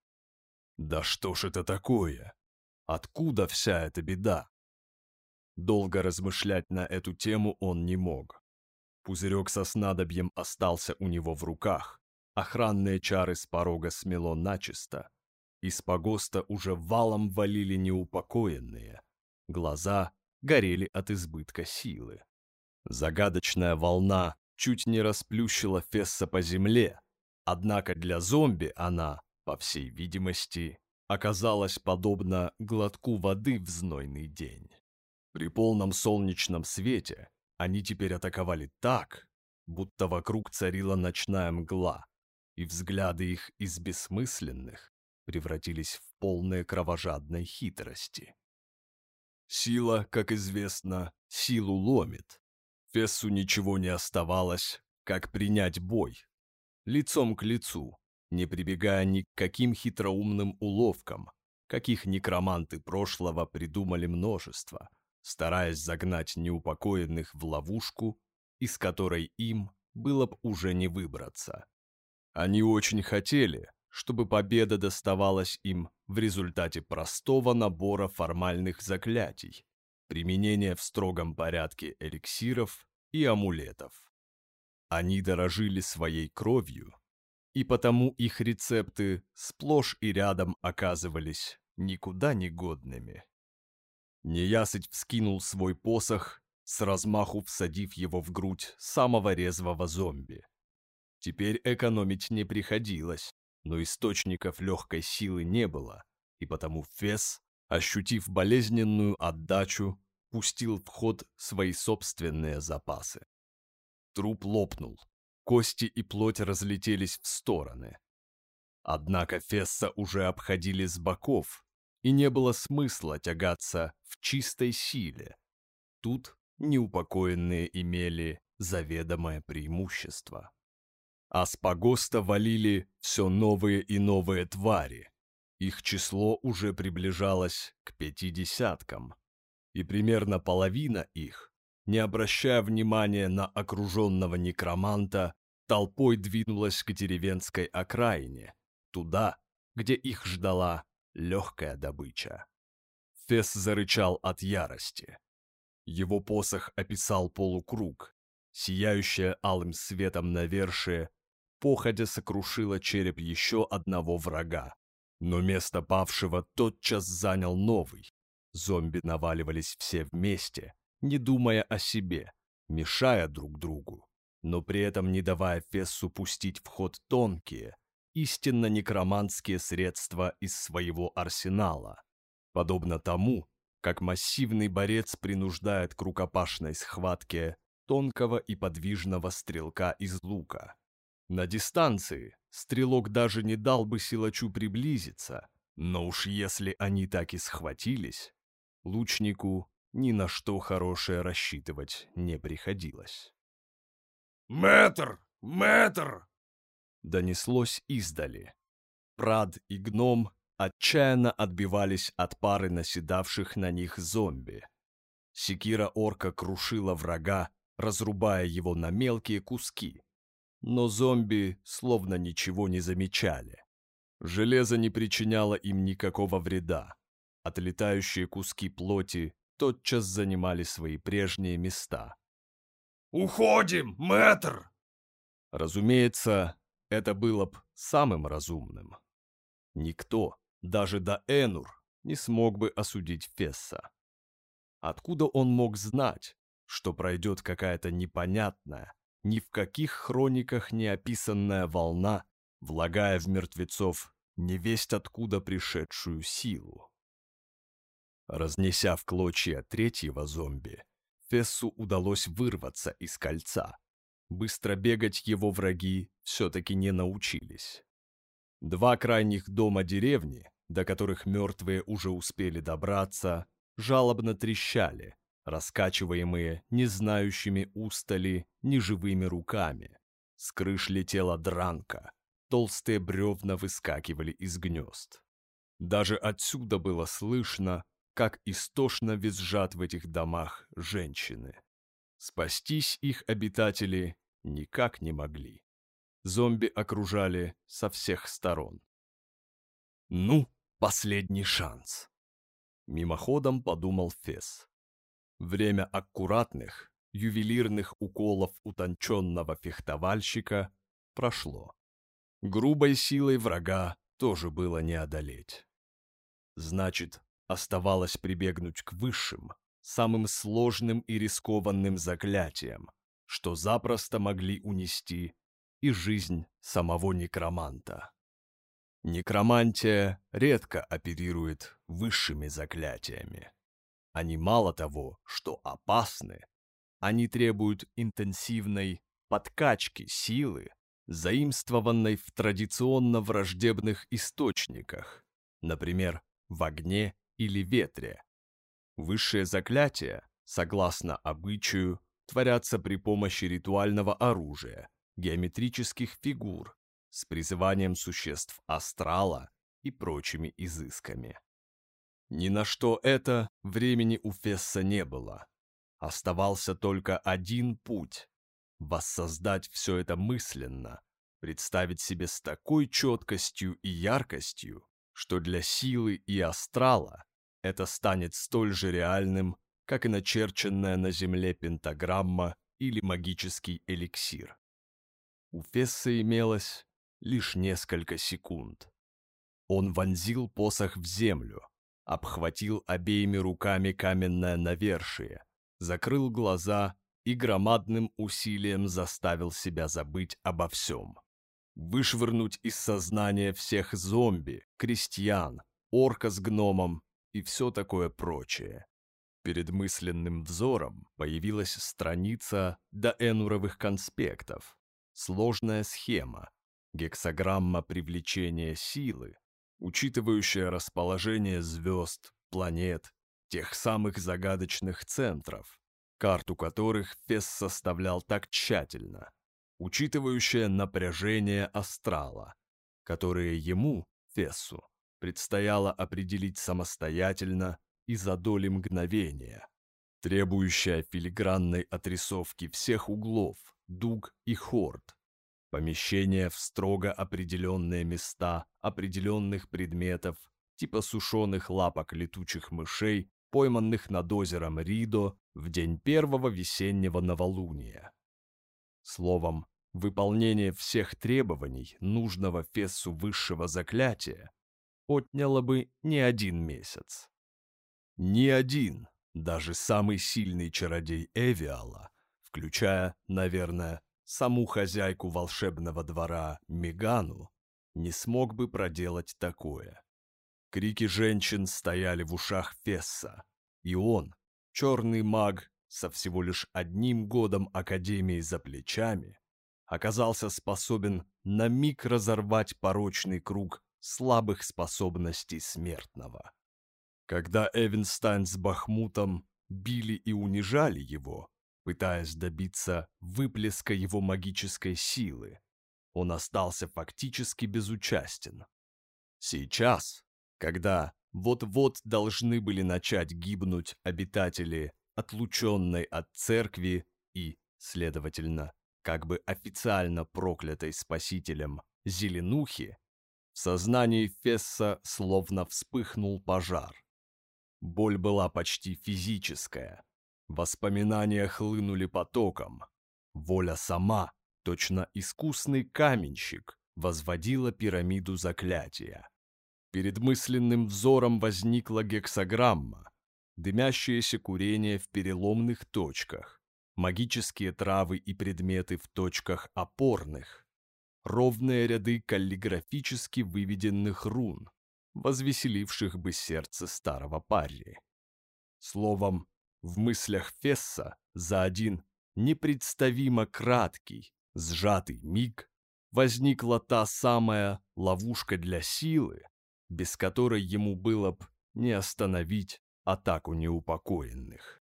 «Да что ж это такое? Откуда вся эта беда?» Долго размышлять на эту тему он не мог. Пузырек со снадобьем остался у него в руках. Охранные чары с порога смело начисто. Из погоста уже валом валили неупокоенные. Глаза горели от избытка силы. Загадочная волна чуть не расплющила Фесса по земле, Однако для зомби она, по всей видимости, оказалась подобна глотку воды в знойный день. При полном солнечном свете они теперь атаковали так, будто вокруг царила ночная мгла, и взгляды их из бессмысленных превратились в полные кровожадной хитрости. Сила, как известно, силу ломит. Фессу ничего не оставалось, как принять бой, лицом к лицу, не прибегая ни к каким хитроумным уловкам, каких некроманты прошлого придумали множество, стараясь загнать неупокоенных в ловушку, из которой им было бы уже не выбраться. Они очень хотели, чтобы победа доставалась им в результате простого набора формальных заклятий, применения в строгом порядке эликсиров и амулетов. Они дорожили своей кровью, и потому их рецепты сплошь и рядом оказывались никуда не годными. Неясыть вскинул свой посох, с размаху всадив его в грудь самого резвого зомби. Теперь экономить не приходилось, но источников легкой силы не было, и потому Фес, ощутив болезненную отдачу, пустил в ход свои собственные запасы. Труп лопнул, кости и плоть разлетелись в стороны. Однако Фесса уже обходили с боков, и не было смысла тягаться в чистой силе. Тут неупокоенные имели заведомое преимущество. А с погоста валили все новые и новые твари. Их число уже приближалось к пяти десяткам, и примерно половина их, не обращая внимания на окруженного некроманта, толпой двинулась к деревенской окраине, туда, где их ждала легкая добыча. Фес зарычал от ярости. Его посох описал полукруг, сияющее алым светом навершие, походя сокрушило череп еще одного врага. Но место павшего тотчас занял новый. Зомби наваливались все вместе, не думая о себе, мешая друг другу, но при этом не давая Фессу пустить в ход тонкие, истинно некроманские средства из своего арсенала, подобно тому, как массивный борец принуждает к рукопашной схватке тонкого и подвижного стрелка из лука. На дистанции стрелок даже не дал бы силачу приблизиться, но уж если они так и схватились, лучнику ни на что хорошее рассчитывать не приходилось. «Мэтр! Мэтр!» Донеслось издали. Прад и гном отчаянно отбивались от пары наседавших на них зомби. Секира орка крушила врага, разрубая его на мелкие куски. Но зомби словно ничего не замечали. Железо не причиняло им никакого вреда. Отлетающие куски плоти тотчас занимали свои прежние места. «Уходим, мэтр!» Разумеется, это было б самым разумным. Никто, даже Даэнур, не смог бы осудить Фесса. Откуда он мог знать, что пройдет какая-то непонятная, ни в каких хрониках не описанная волна, влагая в мертвецов невесть откуда пришедшую силу? Разнеся в клочья третьего зомби, Фессу удалось вырваться из кольца. Быстро бегать его враги все-таки не научились. Два крайних дома деревни, до которых мертвые уже успели добраться, жалобно трещали, раскачиваемые не знающими устали ни живыми руками. С крыш летела дранка, толстые бревна выскакивали из гнезд. Даже отсюда было слышно, как истошно визжат в этих домах женщины. Спастись их обитатели никак не могли. Зомби окружали со всех сторон. «Ну, последний шанс!» Мимоходом подумал Фес. Время аккуратных, ювелирных уколов утонченного фехтовальщика прошло. Грубой силой врага тоже было не одолеть. Значит, Оставалось прибегнуть к высшим, самым сложным и рискованным заклятиям, что запросто могли унести и жизнь самого некроманта. Некромантия редко оперирует высшими заклятиями. Они мало того, что опасны, они требуют интенсивной подкачки силы, заимствованной в традиционно враждебных источниках, например, в огне или ветре. Высшие заклятия, согласно обычаю, творятся при помощи ритуального оружия, геометрических фигур, с призыванием существ астрала и прочими изысками. Ни на что это времени у Фесса не было. Оставался только один путь — воссоздать все это мысленно, представить себе с такой четкостью и яркостью, что для силы и астрала это станет столь же реальным, как и начерченная на земле пентаграмма или магический эликсир. У Фесса имелось лишь несколько секунд. Он вонзил посох в землю, обхватил обеими руками каменное навершие, закрыл глаза и громадным усилием заставил себя забыть обо всем. Вышвырнуть из сознания всех зомби, крестьян, орка с гномом и все такое прочее. Перед мысленным взором появилась страница доэнуровых конспектов, сложная схема, гексограмма привлечения силы, учитывающая расположение звезд, планет, тех самых загадочных центров, карту которых Фесс составлял так тщательно, учитывающая напряжение астрала, которое ему, Фессу, предстояло определить самостоятельно и за доли мгновения, требующая филигранной отрисовки всех углов, дуг и хорд, помещения в строго определенные места определенных предметов, типа сушеных лапок летучих мышей, пойманных над озером Ридо в день первого весеннего новолуния. Словом, выполнение всех требований нужного Фессу высшего заклятия отняло бы не один месяц. Ни один, даже самый сильный чародей Эвиала, включая, наверное, саму хозяйку волшебного двора Мегану, не смог бы проделать такое. Крики женщин стояли в ушах Фесса, и он, черный маг со всего лишь одним годом Академии за плечами, оказался способен на миг разорвать порочный круг слабых способностей смертного. Когда Эвенстайн с Бахмутом били и унижали его, пытаясь добиться выплеска его магической силы, он остался фактически безучастен. Сейчас, когда вот-вот должны были начать гибнуть обитатели отлученной от церкви и, следовательно, как бы официально проклятой спасителем Зеленухи, в сознании Фесса словно вспыхнул пожар. Боль была почти физическая. Воспоминания хлынули потоком. Воля сама, точно искусный каменщик, возводила пирамиду заклятия. Перед мысленным взором возникла гексограмма, дымящееся курение в переломных точках, магические травы и предметы в точках опорных, ровные ряды каллиграфически выведенных рун, возвеселивших бы сердце старого парри. Словом, в мыслях Фесса за один непредставимо краткий, сжатый миг возникла та самая ловушка для силы, без которой ему было б не остановить атаку неупокоенных.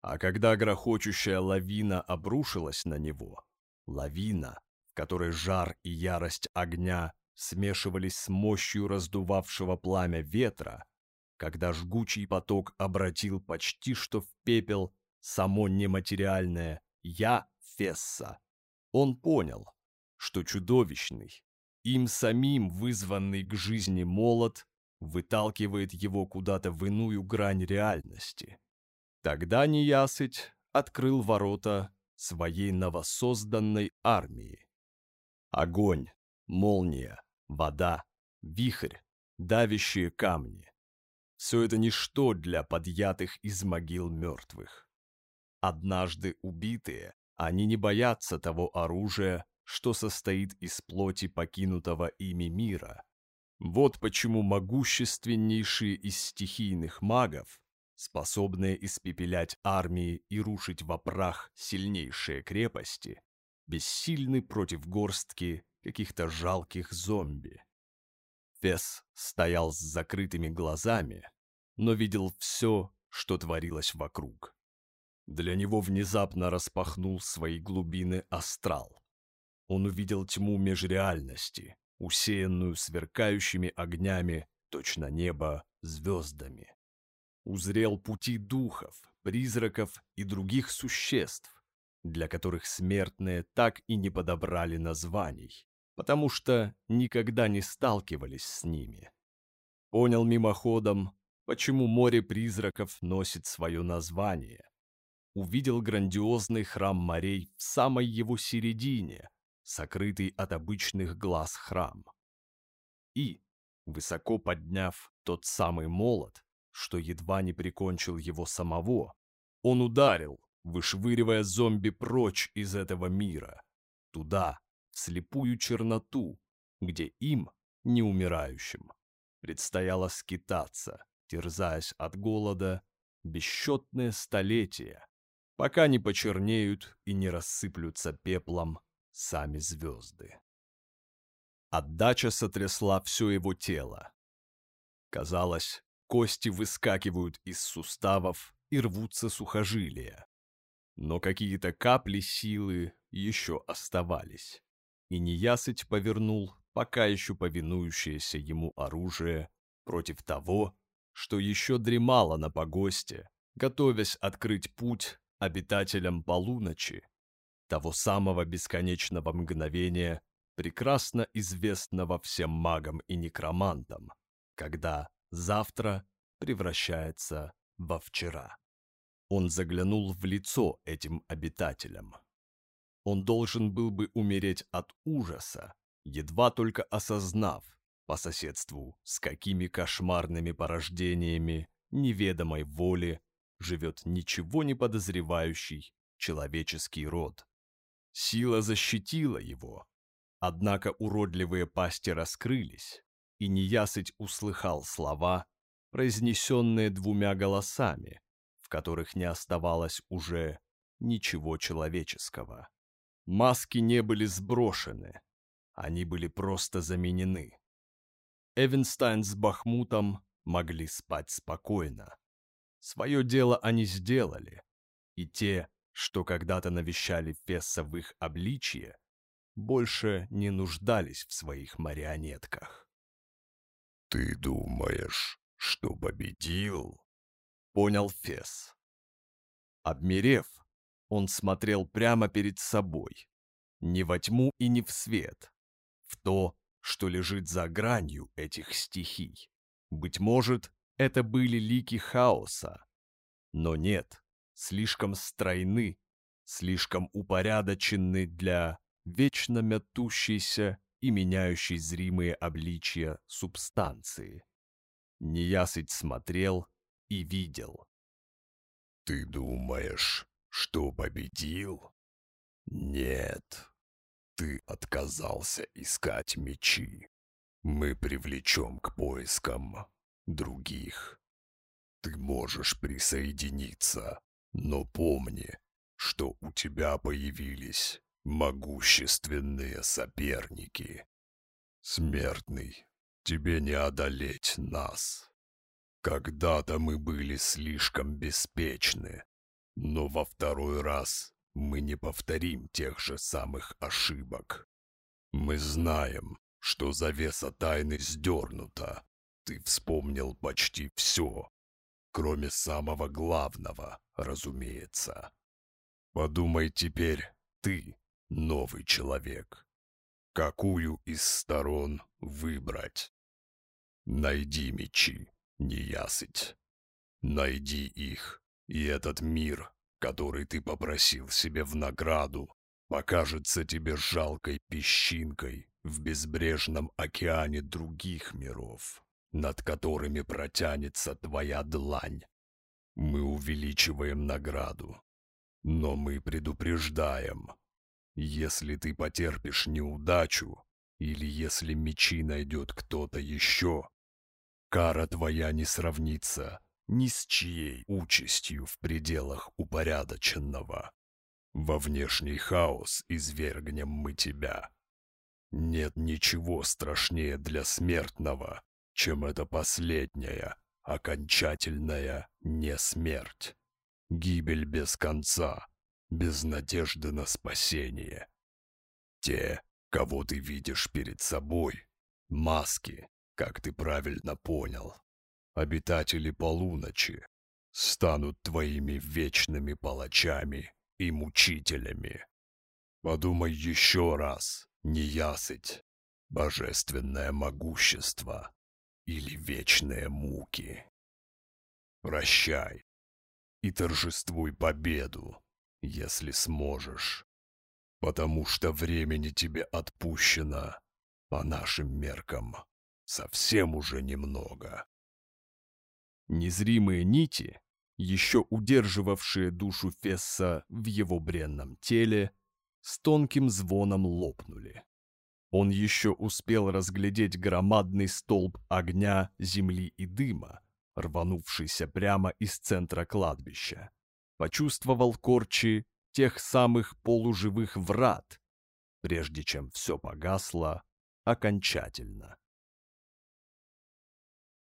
А когда грохочущая лавина обрушилась на него, лавина, которой жар и ярость огня смешивались с мощью раздувавшего пламя ветра, когда жгучий поток обратил почти что в пепел само нематериальное «я» Фесса, он понял, что чудовищный, им самим вызванный к жизни молот выталкивает его куда-то в иную грань реальности. Тогда неясыть открыл ворота своей новосозданной армии. Огонь, молния, вода, вихрь, давящие камни. Все это ничто для подъятых из могил мертвых. Однажды убитые, они не боятся того оружия, что состоит из плоти покинутого ими мира. Вот почему могущественнейшие из стихийных магов, способные испепелять армии и рушить в прах сильнейшие крепости, бессильны против горстки каких-то жалких зомби. Фес стоял с закрытыми глазами, но видел все, что творилось вокруг. Для него внезапно распахнул свои глубины астрал. Он увидел тьму межреальности, усеянную сверкающими огнями, точно небо, звездами. Узрел пути духов, призраков и других существ, для которых смертные так и не подобрали названий, потому что никогда не сталкивались с ними. Понял мимоходом, почему море призраков носит свое название. Увидел грандиозный храм морей в самой его середине, сокрытый от обычных глаз храм. И, высоко подняв тот самый молот, что едва не прикончил его самого, он ударил, вышвыривая зомби прочь из этого мира, туда, в слепую черноту, где им, неумирающим, предстояло скитаться, терзаясь от голода, бесчетные столетия, пока не почернеют и не рассыплются пеплом сами звезды. Отдача сотрясла все его тело. Казалось, кости выскакивают из суставов и рвутся сухожилия. Но какие-то капли силы еще оставались, и неясыть повернул пока еще повинующееся ему оружие против того, что еще дремало на погосте, готовясь открыть путь обитателям полуночи, того самого бесконечного мгновения, прекрасно известного всем магам и некромантам, когда завтра превращается во вчера. Он заглянул в лицо этим обитателям. Он должен был бы умереть от ужаса, едва только осознав, по соседству с какими кошмарными порождениями неведомой воли живет ничего не подозревающий человеческий род. Сила защитила его, однако уродливые пасти раскрылись, и неясыть услыхал слова, произнесенные двумя голосами, в которых не оставалось уже ничего человеческого. Маски не были сброшены, они были просто заменены. Эвенстайн с Бахмутом могли спать спокойно. Свое дело они сделали, и те, что когда-то навещали Фесса в их обличье, больше не нуждались в своих марионетках. «Ты думаешь, что победил?» — понял Фесс. Обмерев, он смотрел прямо перед собой, не во тьму и не в свет, в то, что лежит за гранью этих стихий. Быть может, это были лики хаоса. Но нет, слишком стройны, слишком упорядочены для вечно мятущейся и меняющей зримые обличия субстанции. Неясыть смотрел и видел. «Ты думаешь, что победил?» «Нет, ты отказался искать мечи. Мы привлечем к поискам других. Ты можешь присоединиться, но помни, что у тебя появились могущественные соперники. Смертный, тебе не одолеть нас. Когда-то мы были слишком беспечны, но во второй раз мы не повторим тех же самых ошибок. Мы знаем, что завеса тайны сдернута. Ты вспомнил почти все, кроме самого главного, разумеется. Подумай теперь, ты, новый человек, какую из сторон выбрать? Найди мечи, неясыть. Найди их, и этот мир который ты попросил себе в награду, покажется тебе жалкой песчинкой в безбрежном океане других миров, над которыми протянется твоя длань. Мы увеличиваем награду, но мы предупреждаем. Если ты потерпишь неудачу, или если мечи найдет кто-то еще, кара твоя не сравнится ни с чьей участью в пределах упорядоченного. Во внешний хаос извергнем мы тебя. Нет ничего страшнее для смертного, чем эта последняя, окончательная несмерть. Гибель без конца, без надежды на спасение. Те, кого ты видишь перед собой, маски, как ты правильно понял, обитатели полуночи, станут твоими вечными палачами и мучителями. Подумай еще раз, неясыть, божественное могущество или вечные муки. Прощай и торжествуй победу, если сможешь, потому что времени тебе отпущено, по нашим меркам, совсем уже немного. Незримые нити, еще удерживавшие душу Фесса в его бренном теле, с тонким звоном лопнули. Он еще успел разглядеть громадный столб огня, земли и дыма, рванувшийся прямо из центра кладбища. Почувствовал корчи тех самых полуживых врат, прежде чем все погасло окончательно.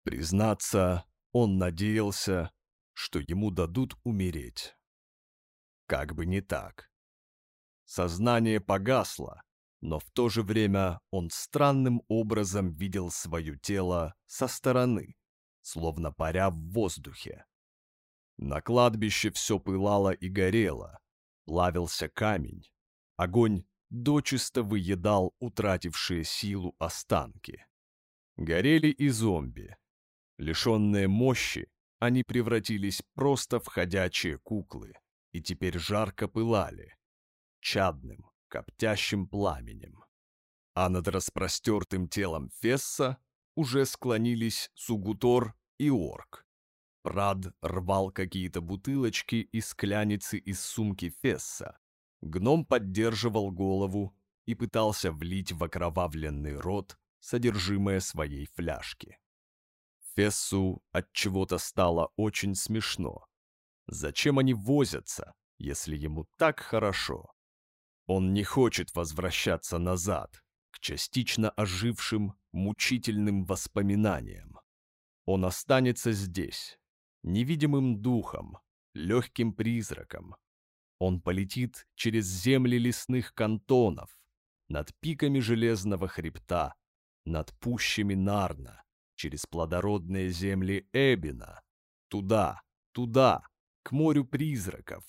Признаться, он надеялся, что ему дадут умереть. Как бы не так. Сознание погасло, но в то же время он странным образом видел свое тело со стороны, словно паря в воздухе. На кладбище все пылало и горело, плавился камень, огонь дочисто выедал утратившие силу останки. Горели и зомби. Лишенные мощи, они превратились просто в ходячие куклы и теперь жарко пылали, чадным, коптящим пламенем. А над распростертым телом Фесса уже склонились Сугутор и Орк. Прад рвал какие-то бутылочки и скляницы из сумки Фесса. Гном поддерживал голову и пытался влить в окровавленный рот содержимое своей фляжки. Фессу от чего-то стало очень смешно. Зачем они возятся, если ему так хорошо? Он не хочет возвращаться назад, к частично ожившим, мучительным воспоминаниям. Он останется здесь, невидимым духом, легким призраком. Он полетит через земли лесных кантонов, над пиками железного хребта, над пущами Нарна, через плодородные земли Эбина, туда, туда, к морю призраков,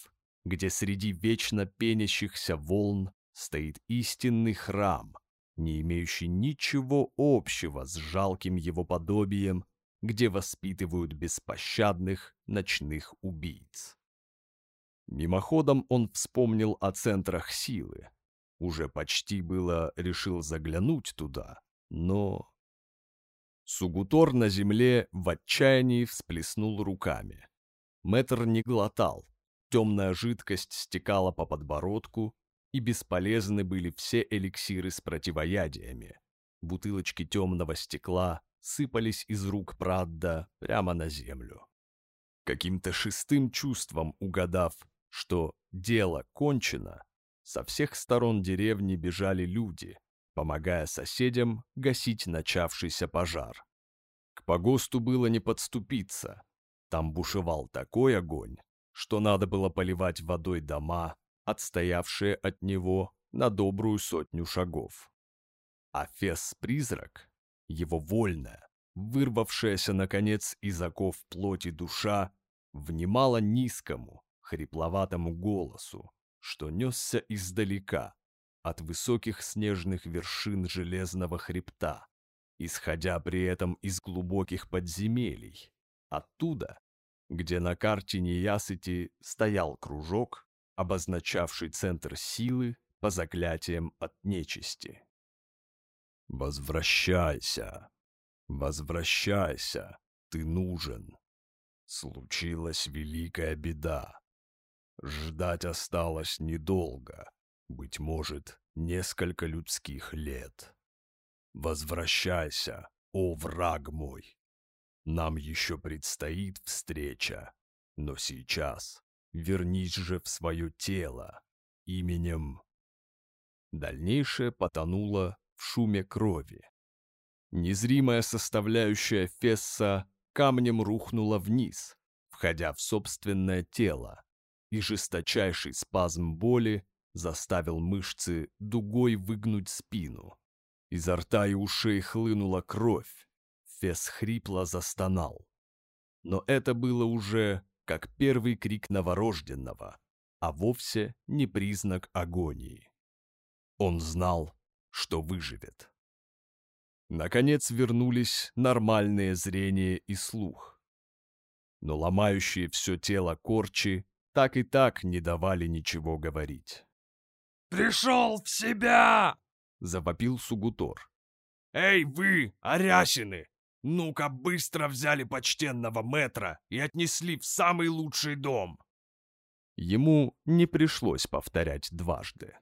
где среди вечно пенящихся волн стоит истинный храм, не имеющий ничего общего с жалким его подобием, где воспитывают беспощадных ночных убийц. Мимоходом он вспомнил о центрах силы. Уже почти было решил заглянуть туда, но... Сугутор на земле в отчаянии всплеснул руками. Мэтр не глотал, Темная жидкость стекала по подбородку, и бесполезны были все эликсиры с противоядиями. Бутылочки темного стекла сыпались из рук Прадда прямо на землю. Каким-то шестым чувством угадав, что дело кончено, со всех сторон деревни бежали люди, помогая соседям гасить начавшийся пожар. К погосту было не подступиться. Там бушевал такой огонь, что надо было поливать водой дома, отстоявшие от него на добрую сотню шагов. А Фес-призрак, его вольная, вырвавшаяся, наконец, из оков плоти душа, внимала низкому, хрипловатому голосу, что несся издалека, от высоких снежных вершин железного хребта, исходя при этом из глубоких подземелий, оттуда, где на карте неясыти стоял кружок, обозначавший центр силы по заклятиям от нечисти. «Возвращайся! Возвращайся! Ты нужен! Случилась великая беда. Ждать осталось недолго, быть может, несколько людских лет. Возвращайся, о враг мой!» Нам еще предстоит встреча, но сейчас вернись же в свое тело именем...» Дальнейшее потонуло в шуме крови. Незримая составляющая Фесса камнем рухнула вниз, входя в собственное тело, и жесточайший спазм боли заставил мышцы дугой выгнуть спину. Изо рта и ушей хлынула кровь, Фес хрипло застонал. Но это было уже как первый крик новорожденного, а вовсе не признак агонии. Он знал, что выживет. Наконец вернулись нормальные зрение и слух. Но ломающие все тело корчи так и так не давали ничего говорить. «Пришел в себя!» — завопил Сугутор. «Эй, вы, арясины! Ну-ка, быстро взяли почтенного метра и отнесли в самый лучший дом!» Ему не пришлось повторять дважды.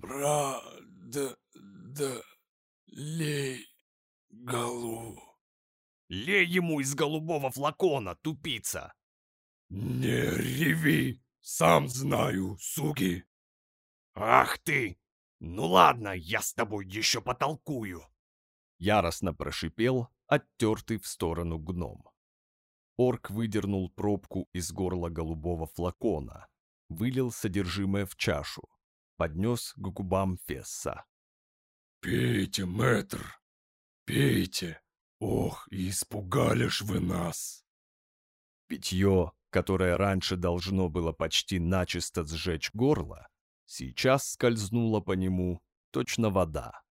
«Правда, да, лей голу...» «Лей ему из голубого флакона, тупица!» «Не реви, сам знаю, суки!» «Ах ты! Ну ладно, я с тобой еще потолкую!» Яростно прошипел, оттертый в сторону гном. Орк выдернул пробку из горла голубого флакона, вылил содержимое в чашу, поднес к губам Фесса. «Пейте, мэтр, пейте! Ох, и испугали ж вы нас!» Питье, которое раньше должно было почти начисто сжечь горло, сейчас скользнуло по нему точно вода.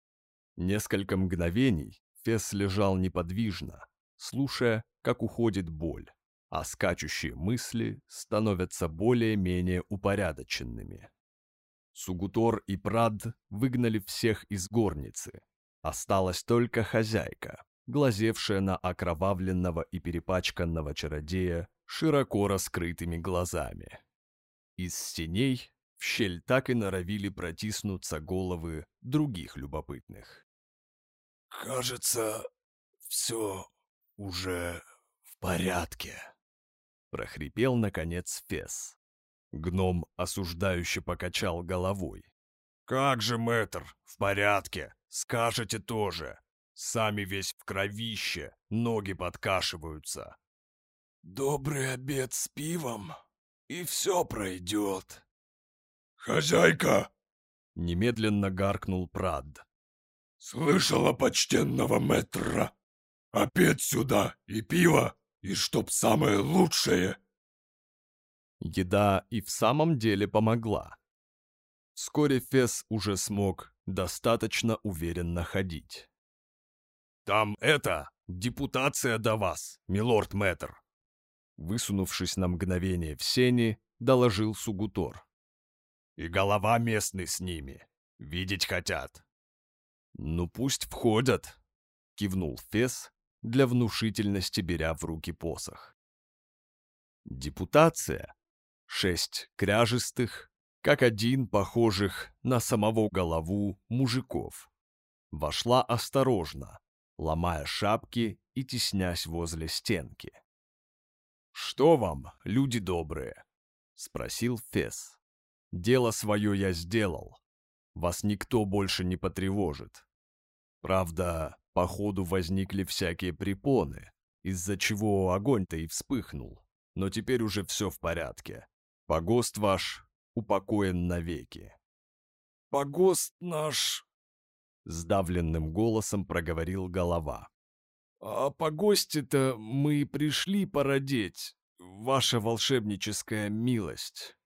Несколько мгновений Фесс лежал неподвижно, слушая, как уходит боль, а скачущие мысли становятся более-менее упорядоченными. Сугутор и Прад выгнали всех из горницы. Осталась только хозяйка, глазевшая на окровавленного и перепачканного чародея широко раскрытыми глазами. Из стеней в щель так и норовили протиснуться головы других любопытных. «Кажется, все уже в порядке», — прохрипел, наконец, Фес. Гном осуждающе покачал головой. «Как же, мэтр, в порядке, скажете тоже. Сами весь в кровище, ноги подкашиваются». «Добрый обед с пивом, и все пройдет». «Хозяйка!» — немедленно гаркнул Прад. «Слышала почтенного метра? Обед сюда и пиво, и чтоб самое лучшее!» Еда и в самом деле помогла. Вскоре Фес уже смог достаточно уверенно ходить. «Там это, депутация до вас, милорд мэтр!» Высунувшись на мгновение в сени, доложил Сугутор. «И голова местный с ними. Видеть хотят». «Ну пусть входят», — кивнул Фес, для внушительности беря в руки посох. Депутация шесть кряжестых, как один похожих на самого голову мужиков. Вошла осторожно, ломая шапки и теснясь возле стенки. «Что вам, люди добрые?» — спросил Фес. «Дело свое я сделал. Вас никто больше не потревожит. Правда, по ходу возникли всякие препоны, из-за чего огонь-то и вспыхнул. Но теперь уже все в порядке. Погост ваш упокоен навеки. Погост наш... Сдавленным голосом проговорил голова. А по гости-то мы пришли породеть, ваша волшебническая милость.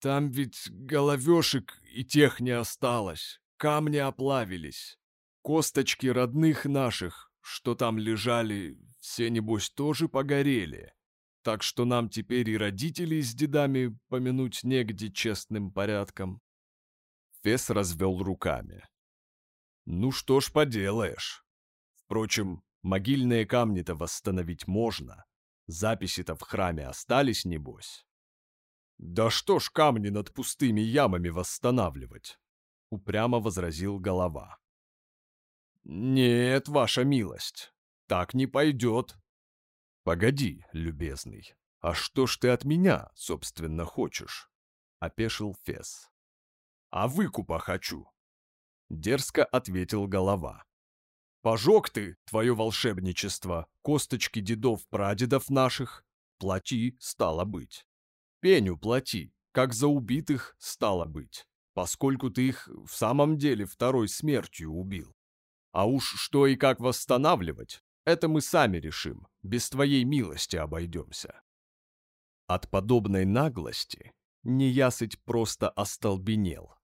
Там ведь головешек и тех не осталось, камни оплавились. Косточки родных наших, что там лежали, все, небось, тоже погорели так что нам теперь и родителей с дедами помянуть негде честным порядком». Фес развел руками. «Ну что ж поделаешь. Впрочем, могильные камни-то восстановить можно. Записи-то в храме остались, небось». «Да что ж камни над пустыми ямами восстанавливать?» — упрямо возразил голова. «Нет, ваша милость, так не пойдет. «Погоди, любезный, а что ж ты от меня, собственно, хочешь?» — опешил Фес. «А выкупа хочу!» — дерзко ответил голова. «Пожег ты, твое волшебничество, косточки дедов-прадедов наших, плати, стало быть. Пеню плати, как за убитых стало быть, поскольку ты их в самом деле второй смертью убил. А уж что и как восстанавливать, это мы сами решим, без твоей милости обойдемся». От подобной наглости неясыть просто остолбенел.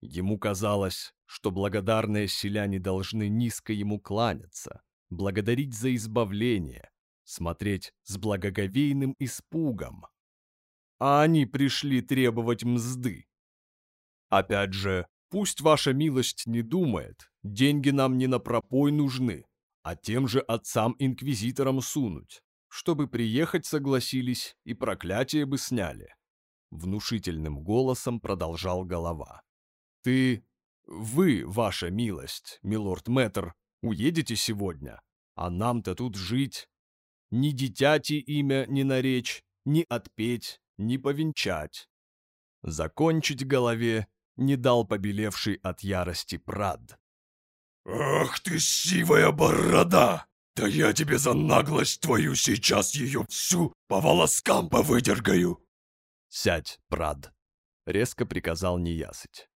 Ему казалось, что благодарные селяне должны низко ему кланяться, благодарить за избавление, смотреть с благоговейным испугом. А они пришли требовать мзды. Опять же, пусть ваша милость не думает, деньги нам не на пропой нужны, а тем же отцам-инквизиторам сунуть, чтобы приехать согласились и проклятие бы сняли. Внушительным голосом продолжал голова. Ты, вы, ваша милость, милорд Мэтр, уедете сегодня, а нам-то тут жить. Ни дитяти имя не наречь, ни отпеть, ни повенчать. Закончить голове не дал побелевший от ярости прад. «Ах ты, сивая борода! Да я тебе за наглость твою сейчас ее всю по волоскам повыдергаю!» «Сядь, прад!» — резко приказал неясыть.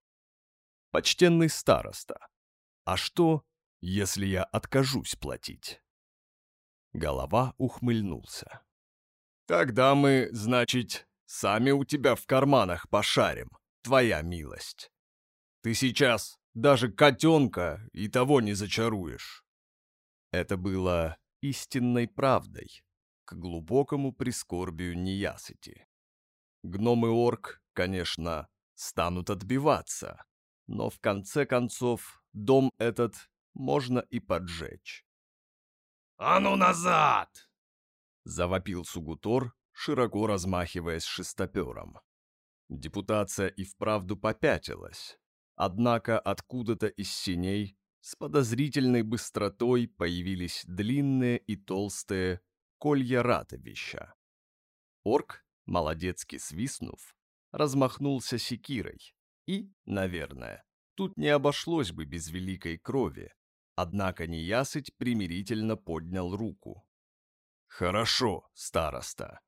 «Почтенный староста, а что, если я откажусь платить?» Голова ухмыльнулся. «Тогда мы, значит, сами у тебя в карманах пошарим, твоя милость. Ты сейчас даже котенка и того не зачаруешь». Это было истинной правдой, к глубокому прискорбию неясыти. Гном и орк, конечно, станут отбиваться, но в конце концов дом этот можно и поджечь. «А ну назад!» — завопил Сугутор, широко размахиваясь шестопером. Депутация и вправду попятилась, однако откуда-то из синей с подозрительной быстротой появились длинные и толстые колья ратовища. Орк, молодецки свистнув, размахнулся секирой, и, наверное, тут не обошлось бы без великой крови, Однако неясыть примирительно поднял руку. «Хорошо, староста.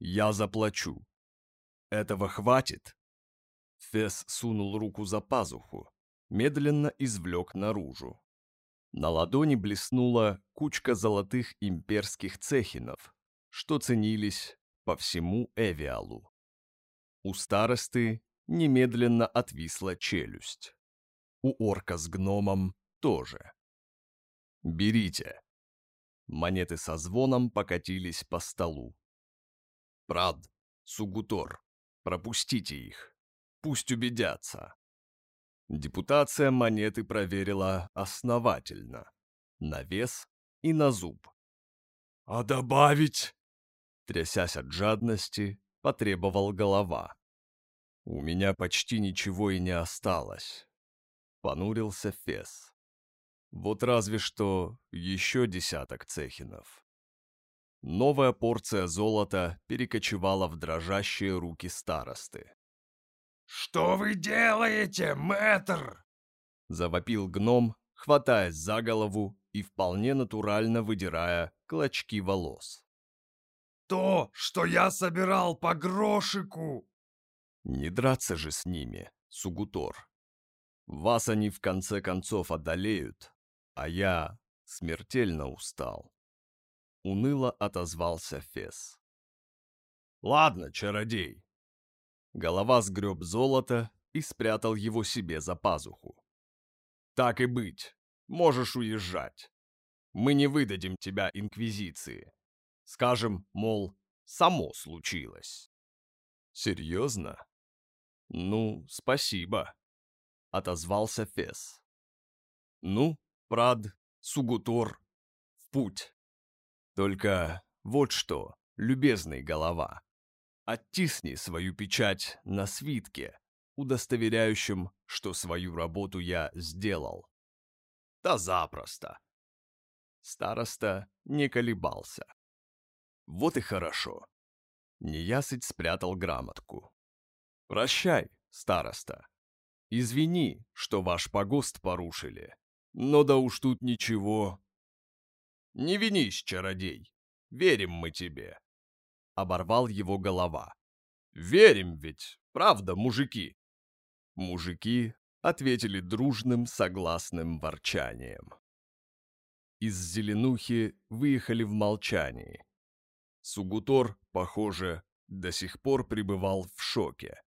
Я заплачу. Этого хватит?» Фес сунул руку за пазуху, медленно извлек наружу. На ладони блеснула кучка золотых имперских цехинов, что ценились по всему Эвиалу. У старосты немедленно отвисла челюсть. У орка с гномом тоже. «Берите». Монеты со звоном покатились по столу. «Прад, Сугутор, пропустите их. Пусть убедятся». Депутация монеты проверила основательно. На вес и на зуб. «А добавить?» Трясясь от жадности, потребовал голова. «У меня почти ничего и не осталось», — понурился Фес. Вот разве что еще десяток цехинов. Новая порция золота перекочевала в дрожащие руки старосты. «Что вы делаете, мэтр?» Завопил гном, хватаясь за голову и вполне натурально выдирая клочки волос. «То, что я собирал по грошику!» Не драться же с ними, Сугутор. Вас они в конце концов одолеют, а я смертельно устал. Уныло отозвался Фес. Ладно, чародей. Голова сгреб золото и спрятал его себе за пазуху. Так и быть, можешь уезжать. Мы не выдадим тебя Инквизиции. Скажем, мол, само случилось. Серьезно? Ну, спасибо, отозвался Фес. Ну, Прад, Сугутор, в путь. Только вот что, любезный голова, оттисни свою печать на свитке, удостоверяющем, что свою работу я сделал. Да запросто. Староста не колебался. Вот и хорошо. Неясыть спрятал грамотку. «Прощай, староста. Извини, что ваш погост порушили. Но да уж тут ничего. Не винись, чародей. Верим мы тебе. Оборвал его голова. Верим ведь, правда, мужики? Мужики ответили дружным согласным ворчанием. Из зеленухи выехали в молчании. Сугутор, похоже, до сих пор пребывал в шоке.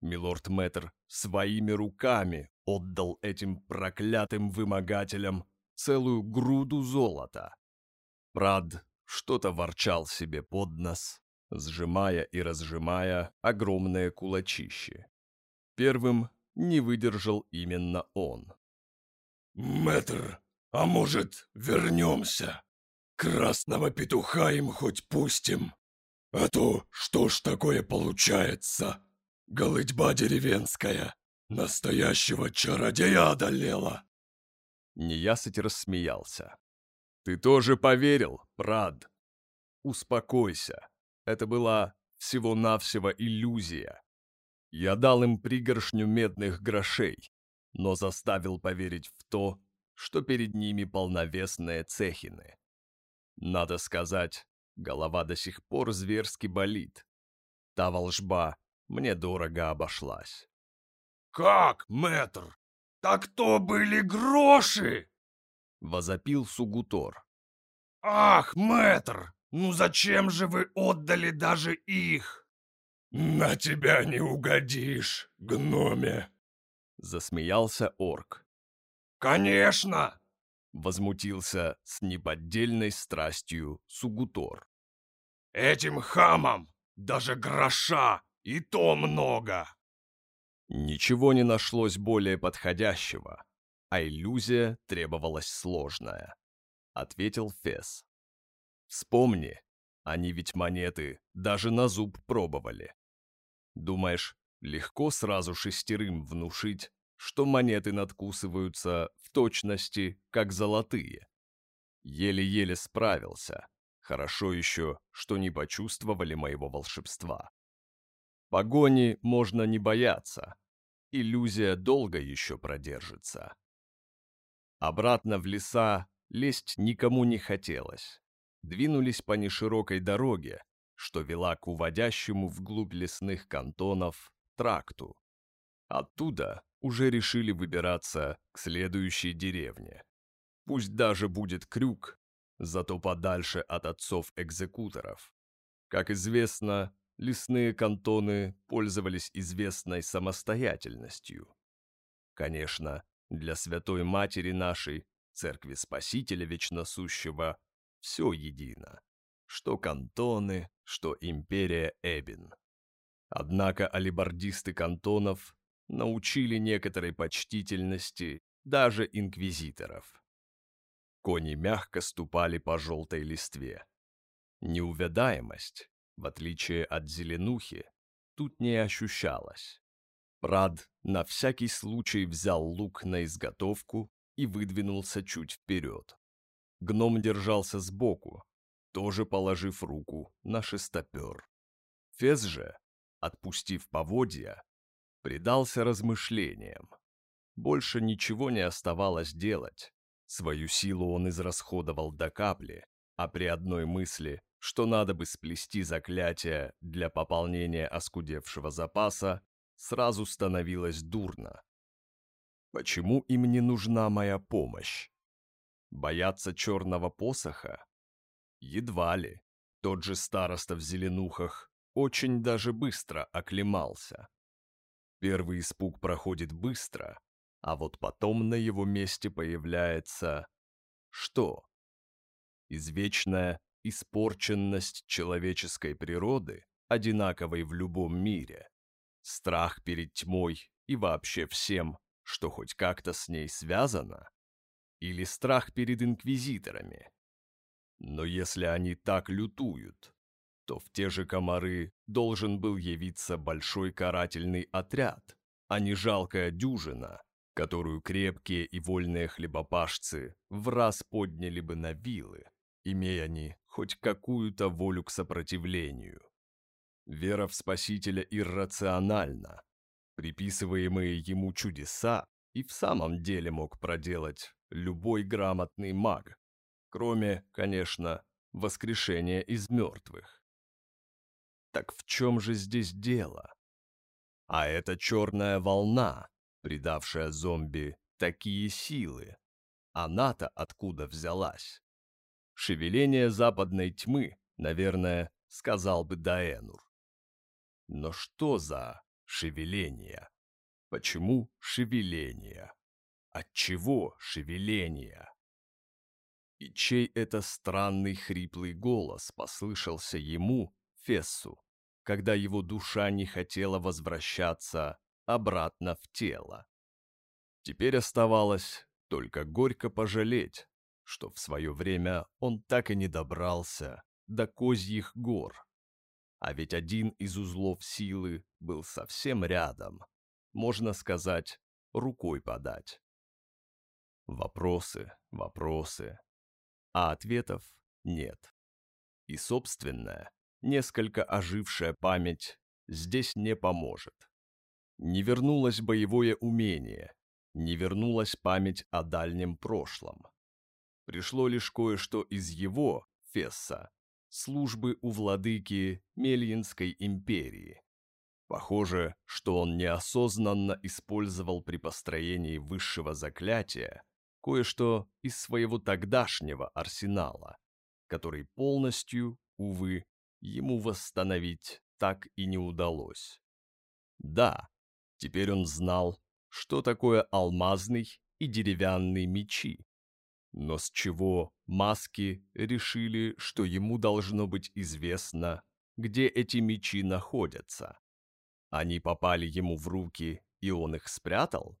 Милорд Мэтр своими руками отдал этим проклятым вымогателям целую груду золота. Прад что-то ворчал себе под нос, сжимая и разжимая огромные кулачищи. Первым не выдержал именно он. «Мэтр, А может, вернемся? Красного петуха им хоть пустим. А то что ж такое получается? Голытьба деревенская настоящего чародея одолела. Неясыть рассмеялся. «Ты тоже поверил, Прад? Успокойся. Это была всего-навсего иллюзия. Я дал им пригоршню медных грошей, но заставил поверить в то, что перед ними полновесные цехины. Надо сказать, голова до сих пор зверски болит. Та волжба мне дорого обошлась. «Как, мэтр? Так то были гроши!» — возопил Сугутор. «Ах, мэтр, ну зачем же вы отдали даже их?» «На тебя не угодишь, гноме!» — засмеялся орк. «Конечно!» — возмутился с неподдельной страстью Сугутор. «Этим хамам даже гроша и то много!» Ничего не нашлось более подходящего, а иллюзия требовалась сложная, ответил Фес. Вспомни, они ведь монеты даже на зуб пробовали. Думаешь, легко сразу шестерым внушить, что монеты надкусываются в точности, как золотые? Еле-еле справился. Хорошо еще, что не почувствовали моего волшебства. Погони можно не бояться. Иллюзия долго еще продержится. Обратно в леса лезть никому не хотелось. Двинулись по неширокой дороге, что вела к уводящему вглубь лесных кантонов тракту. Оттуда уже решили выбираться к следующей деревне. Пусть даже будет крюк, зато подальше от отцов-экзекуторов. Как известно, лесные кантоны пользовались известной самостоятельностью. Конечно, для Святой Матери нашей, Церкви Спасителя Вечносущего, все едино. Что кантоны, что империя Эбин. Однако алибардисты кантонов научили некоторой почтительности даже инквизиторов. Кони мягко ступали по желтой листве. Неувядаемость в отличие от зеленухи, тут не ощущалось. Прад на всякий случай взял лук на изготовку и выдвинулся чуть вперед. Гном держался сбоку, тоже положив руку на шестопер. Фес же, отпустив поводья, предался размышлениям. Больше ничего не оставалось делать. Свою силу он израсходовал до капли, а при одной мысли что надо бы сплести заклятие для пополнения оскудевшего запаса, сразу становилось дурно. Почему им не нужна моя помощь? Бояться черного посоха? Едва ли. Тот же староста в зеленухах очень даже быстро оклемался. Первый испуг проходит быстро, а вот потом на его месте появляется... Что? Извечная испорченность человеческой природы, одинаковой в любом мире, страх перед тьмой и вообще всем, что хоть как-то с ней связано, или страх перед инквизиторами. Но если они так лютуют, то в те же комары должен был явиться большой карательный отряд, а не жалкая дюжина, которую крепкие и вольные хлебопашцы в раз подняли бы на вилы, имея они хоть какую-то волю к сопротивлению. Вера в Спасителя иррациональна. Приписываемые ему чудеса и в самом деле мог проделать любой грамотный маг, кроме, конечно, воскрешения из мертвых. Так в чем же здесь дело? А это черная волна, придавшая зомби такие силы. Она-то откуда взялась? Шевеление западной тьмы, наверное, сказал бы Даэнур. Но что за шевеление? Почему шевеление? Отчего шевеление? И чей это странный хриплый голос послышался ему, Фессу, когда его душа не хотела возвращаться обратно в тело? Теперь оставалось только горько пожалеть, что в свое время он так и не добрался до Козьих гор. А ведь один из узлов силы был совсем рядом, можно сказать, рукой подать. Вопросы, вопросы, а ответов нет. И собственная, несколько ожившая память здесь не поможет. Не вернулось боевое умение, не вернулась память о дальнем прошлом. Пришло лишь кое-что из его, Фесса, службы у владыки Мельинской империи. Похоже, что он неосознанно использовал при построении высшего заклятия кое-что из своего тогдашнего арсенала, который полностью, увы, ему восстановить так и не удалось. Да, теперь он знал, что такое алмазный и деревянный мечи. Но с чего маски решили, что ему должно быть известно, где эти мечи находятся? Они попали ему в руки, и он их спрятал?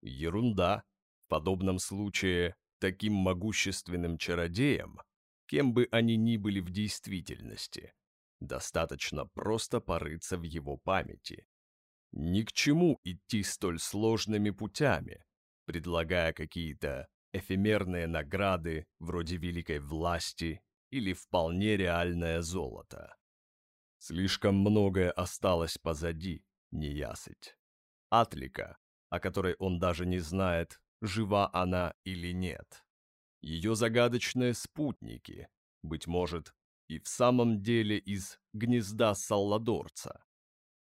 Ерунда. В подобном случае таким могущественным чародеям, кем бы они ни были в действительности, достаточно просто порыться в его памяти. Ни к чему идти столь сложными путями, предлагая какие-то эфемерные награды вроде великой власти или вполне реальное золото. Слишком многое осталось позади, неясыть. Атлика, о которой он даже не знает, жива она или нет. Ее загадочные спутники, быть может, и в самом деле из гнезда Салладорца.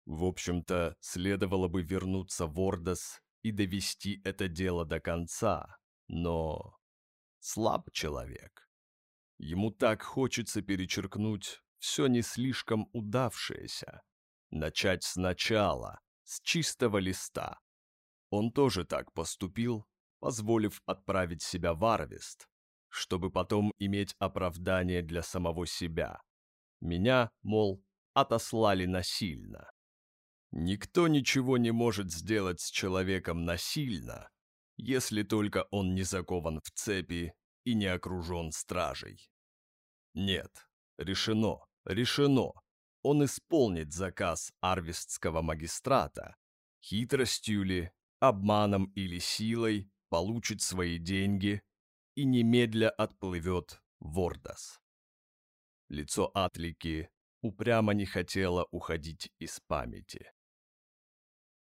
В общем-то, следовало бы вернуться в Ордос и довести это дело до конца, но слаб человек. Ему так хочется перечеркнуть все не слишком удавшееся, начать сначала, с чистого листа. Он тоже так поступил, позволив отправить себя в Арвест, чтобы потом иметь оправдание для самого себя. Меня, мол, отослали насильно. Никто ничего не может сделать с человеком насильно, если только он не закован в цепи и не окружен стражей. Нет, решено, решено. Он исполнит заказ арвестского магистрата. Хитростью ли, обманом или силой получит свои деньги и немедля отплывет в Ордос. Лицо Атлики упрямо не хотело уходить из памяти.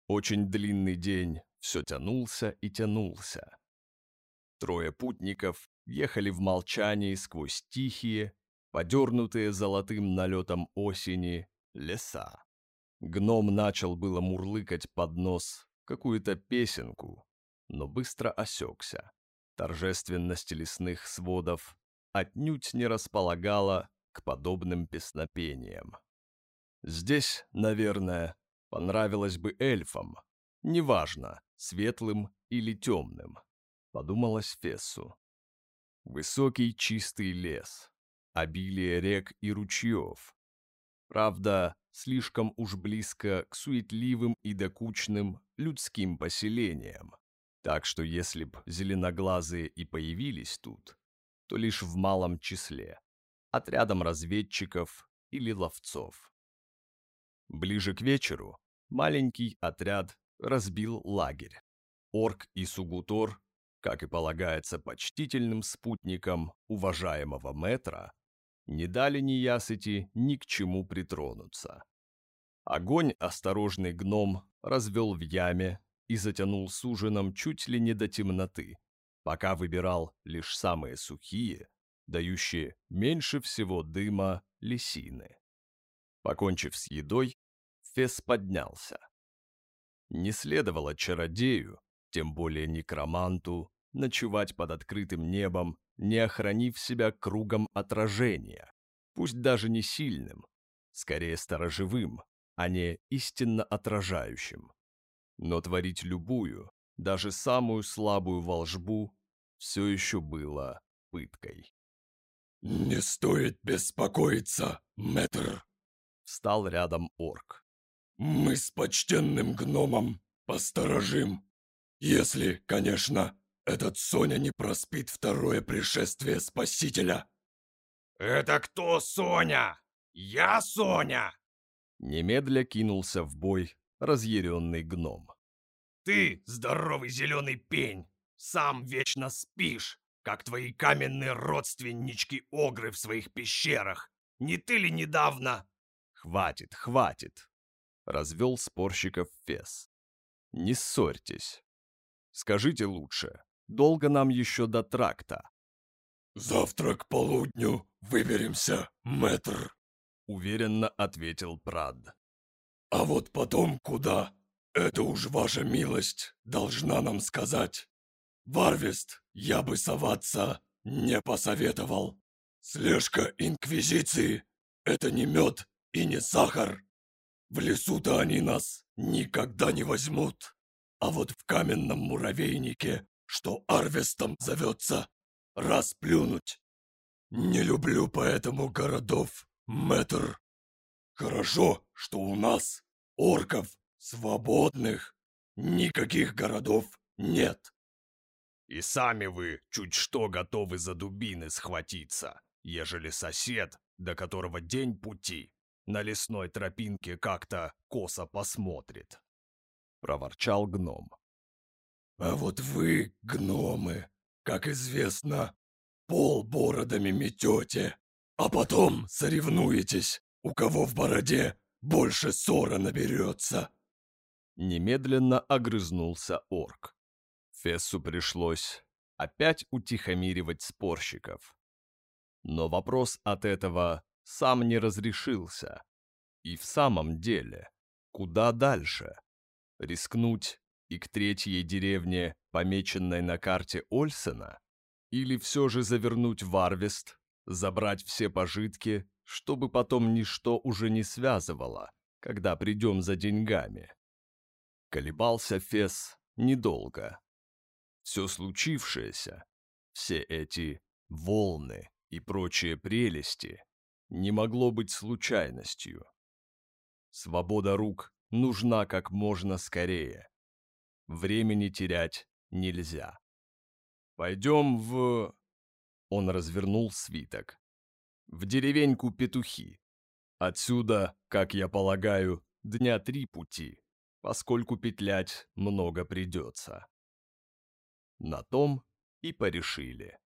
Очень длинный день все тянулся и тянулся. Трое путников ехали в молчании сквозь тихие, подернутые золотым налетом осени, леса. Гном начал было мурлыкать под нос какую-то песенку, но быстро осекся. Торжественность лесных сводов отнюдь не располагала к подобным песнопениям. Здесь, наверное, понравилось бы эльфам, неважно, светлым или темным, подумалось Фессу. Высокий чистый лес, обилие рек и ручьев. Правда, слишком уж близко к суетливым и докучным людским поселениям. Так что если б зеленоглазые и появились тут, то лишь в малом числе, отрядом разведчиков или ловцов. Ближе к вечеру маленький отряд разбил лагерь. Орк и Сугутор, как и полагается почтительным спутникам уважаемого метра, не дали неясыти ни к чему притронуться. Огонь осторожный гном развел в яме и затянул с ужином чуть ли не до темноты, пока выбирал лишь самые сухие, дающие меньше всего дыма лисины. Покончив с едой, Фес поднялся. Не следовало чародею, тем более некроманту, ночевать под открытым небом, не охранив себя кругом отражения, пусть даже не сильным, скорее сторожевым, а не истинно отражающим. Но творить любую, даже самую слабую волжбу все еще было пыткой. «Не стоит беспокоиться, мэтр!» Встал рядом орк. «Мы с почтенным гномом посторожим. Если, конечно, этот Соня не проспит второе пришествие Спасителя. Это кто Соня? Я Соня! Немедля кинулся в бой разъяренный гном. Ты, здоровый зеленый пень, сам вечно спишь, как твои каменные родственнички-огры в своих пещерах. Не ты ли недавно? Хватит, хватит, развел спорщиков Фес. Не ссорьтесь. Скажите лучше, долго нам еще до тракта? Завтра к полудню выберемся, мэтр, уверенно ответил Прад. А вот потом куда? Это уж ваша милость должна нам сказать. Варвест я бы соваться не посоветовал. Слежка Инквизиции — это не мед и не сахар. В лесу-то они нас никогда не возьмут. А вот в каменном муравейнике, что Арвестом зовется, расплюнуть. Не люблю поэтому городов, мэтр. Хорошо, что у нас, орков, свободных, никаких городов нет. И сами вы чуть что готовы за дубины схватиться, ежели сосед, до которого день пути, на лесной тропинке как-то косо посмотрит. Проворчал гном. А вот вы, гномы, как известно, пол бородами метете, а потом соревнуетесь, у кого в бороде больше ссора наберется. Немедленно огрызнулся орк. Фессу пришлось опять утихомиривать спорщиков. Но вопрос от этого сам не разрешился. И в самом деле, куда дальше? Рискнуть и к третьей деревне, помеченной на карте Ольсена? Или все же завернуть в Арвест, забрать все пожитки, чтобы потом ничто уже не связывало, когда придем за деньгами? Колебался Фес недолго. Все случившееся, все эти волны и прочие прелести не могло быть случайностью. Свобода рук нужна как можно скорее. Времени терять нельзя. Пойдем в... Он развернул свиток. В деревеньку Петухи. Отсюда, как я полагаю, дня три пути, поскольку петлять много придется. На том и порешили.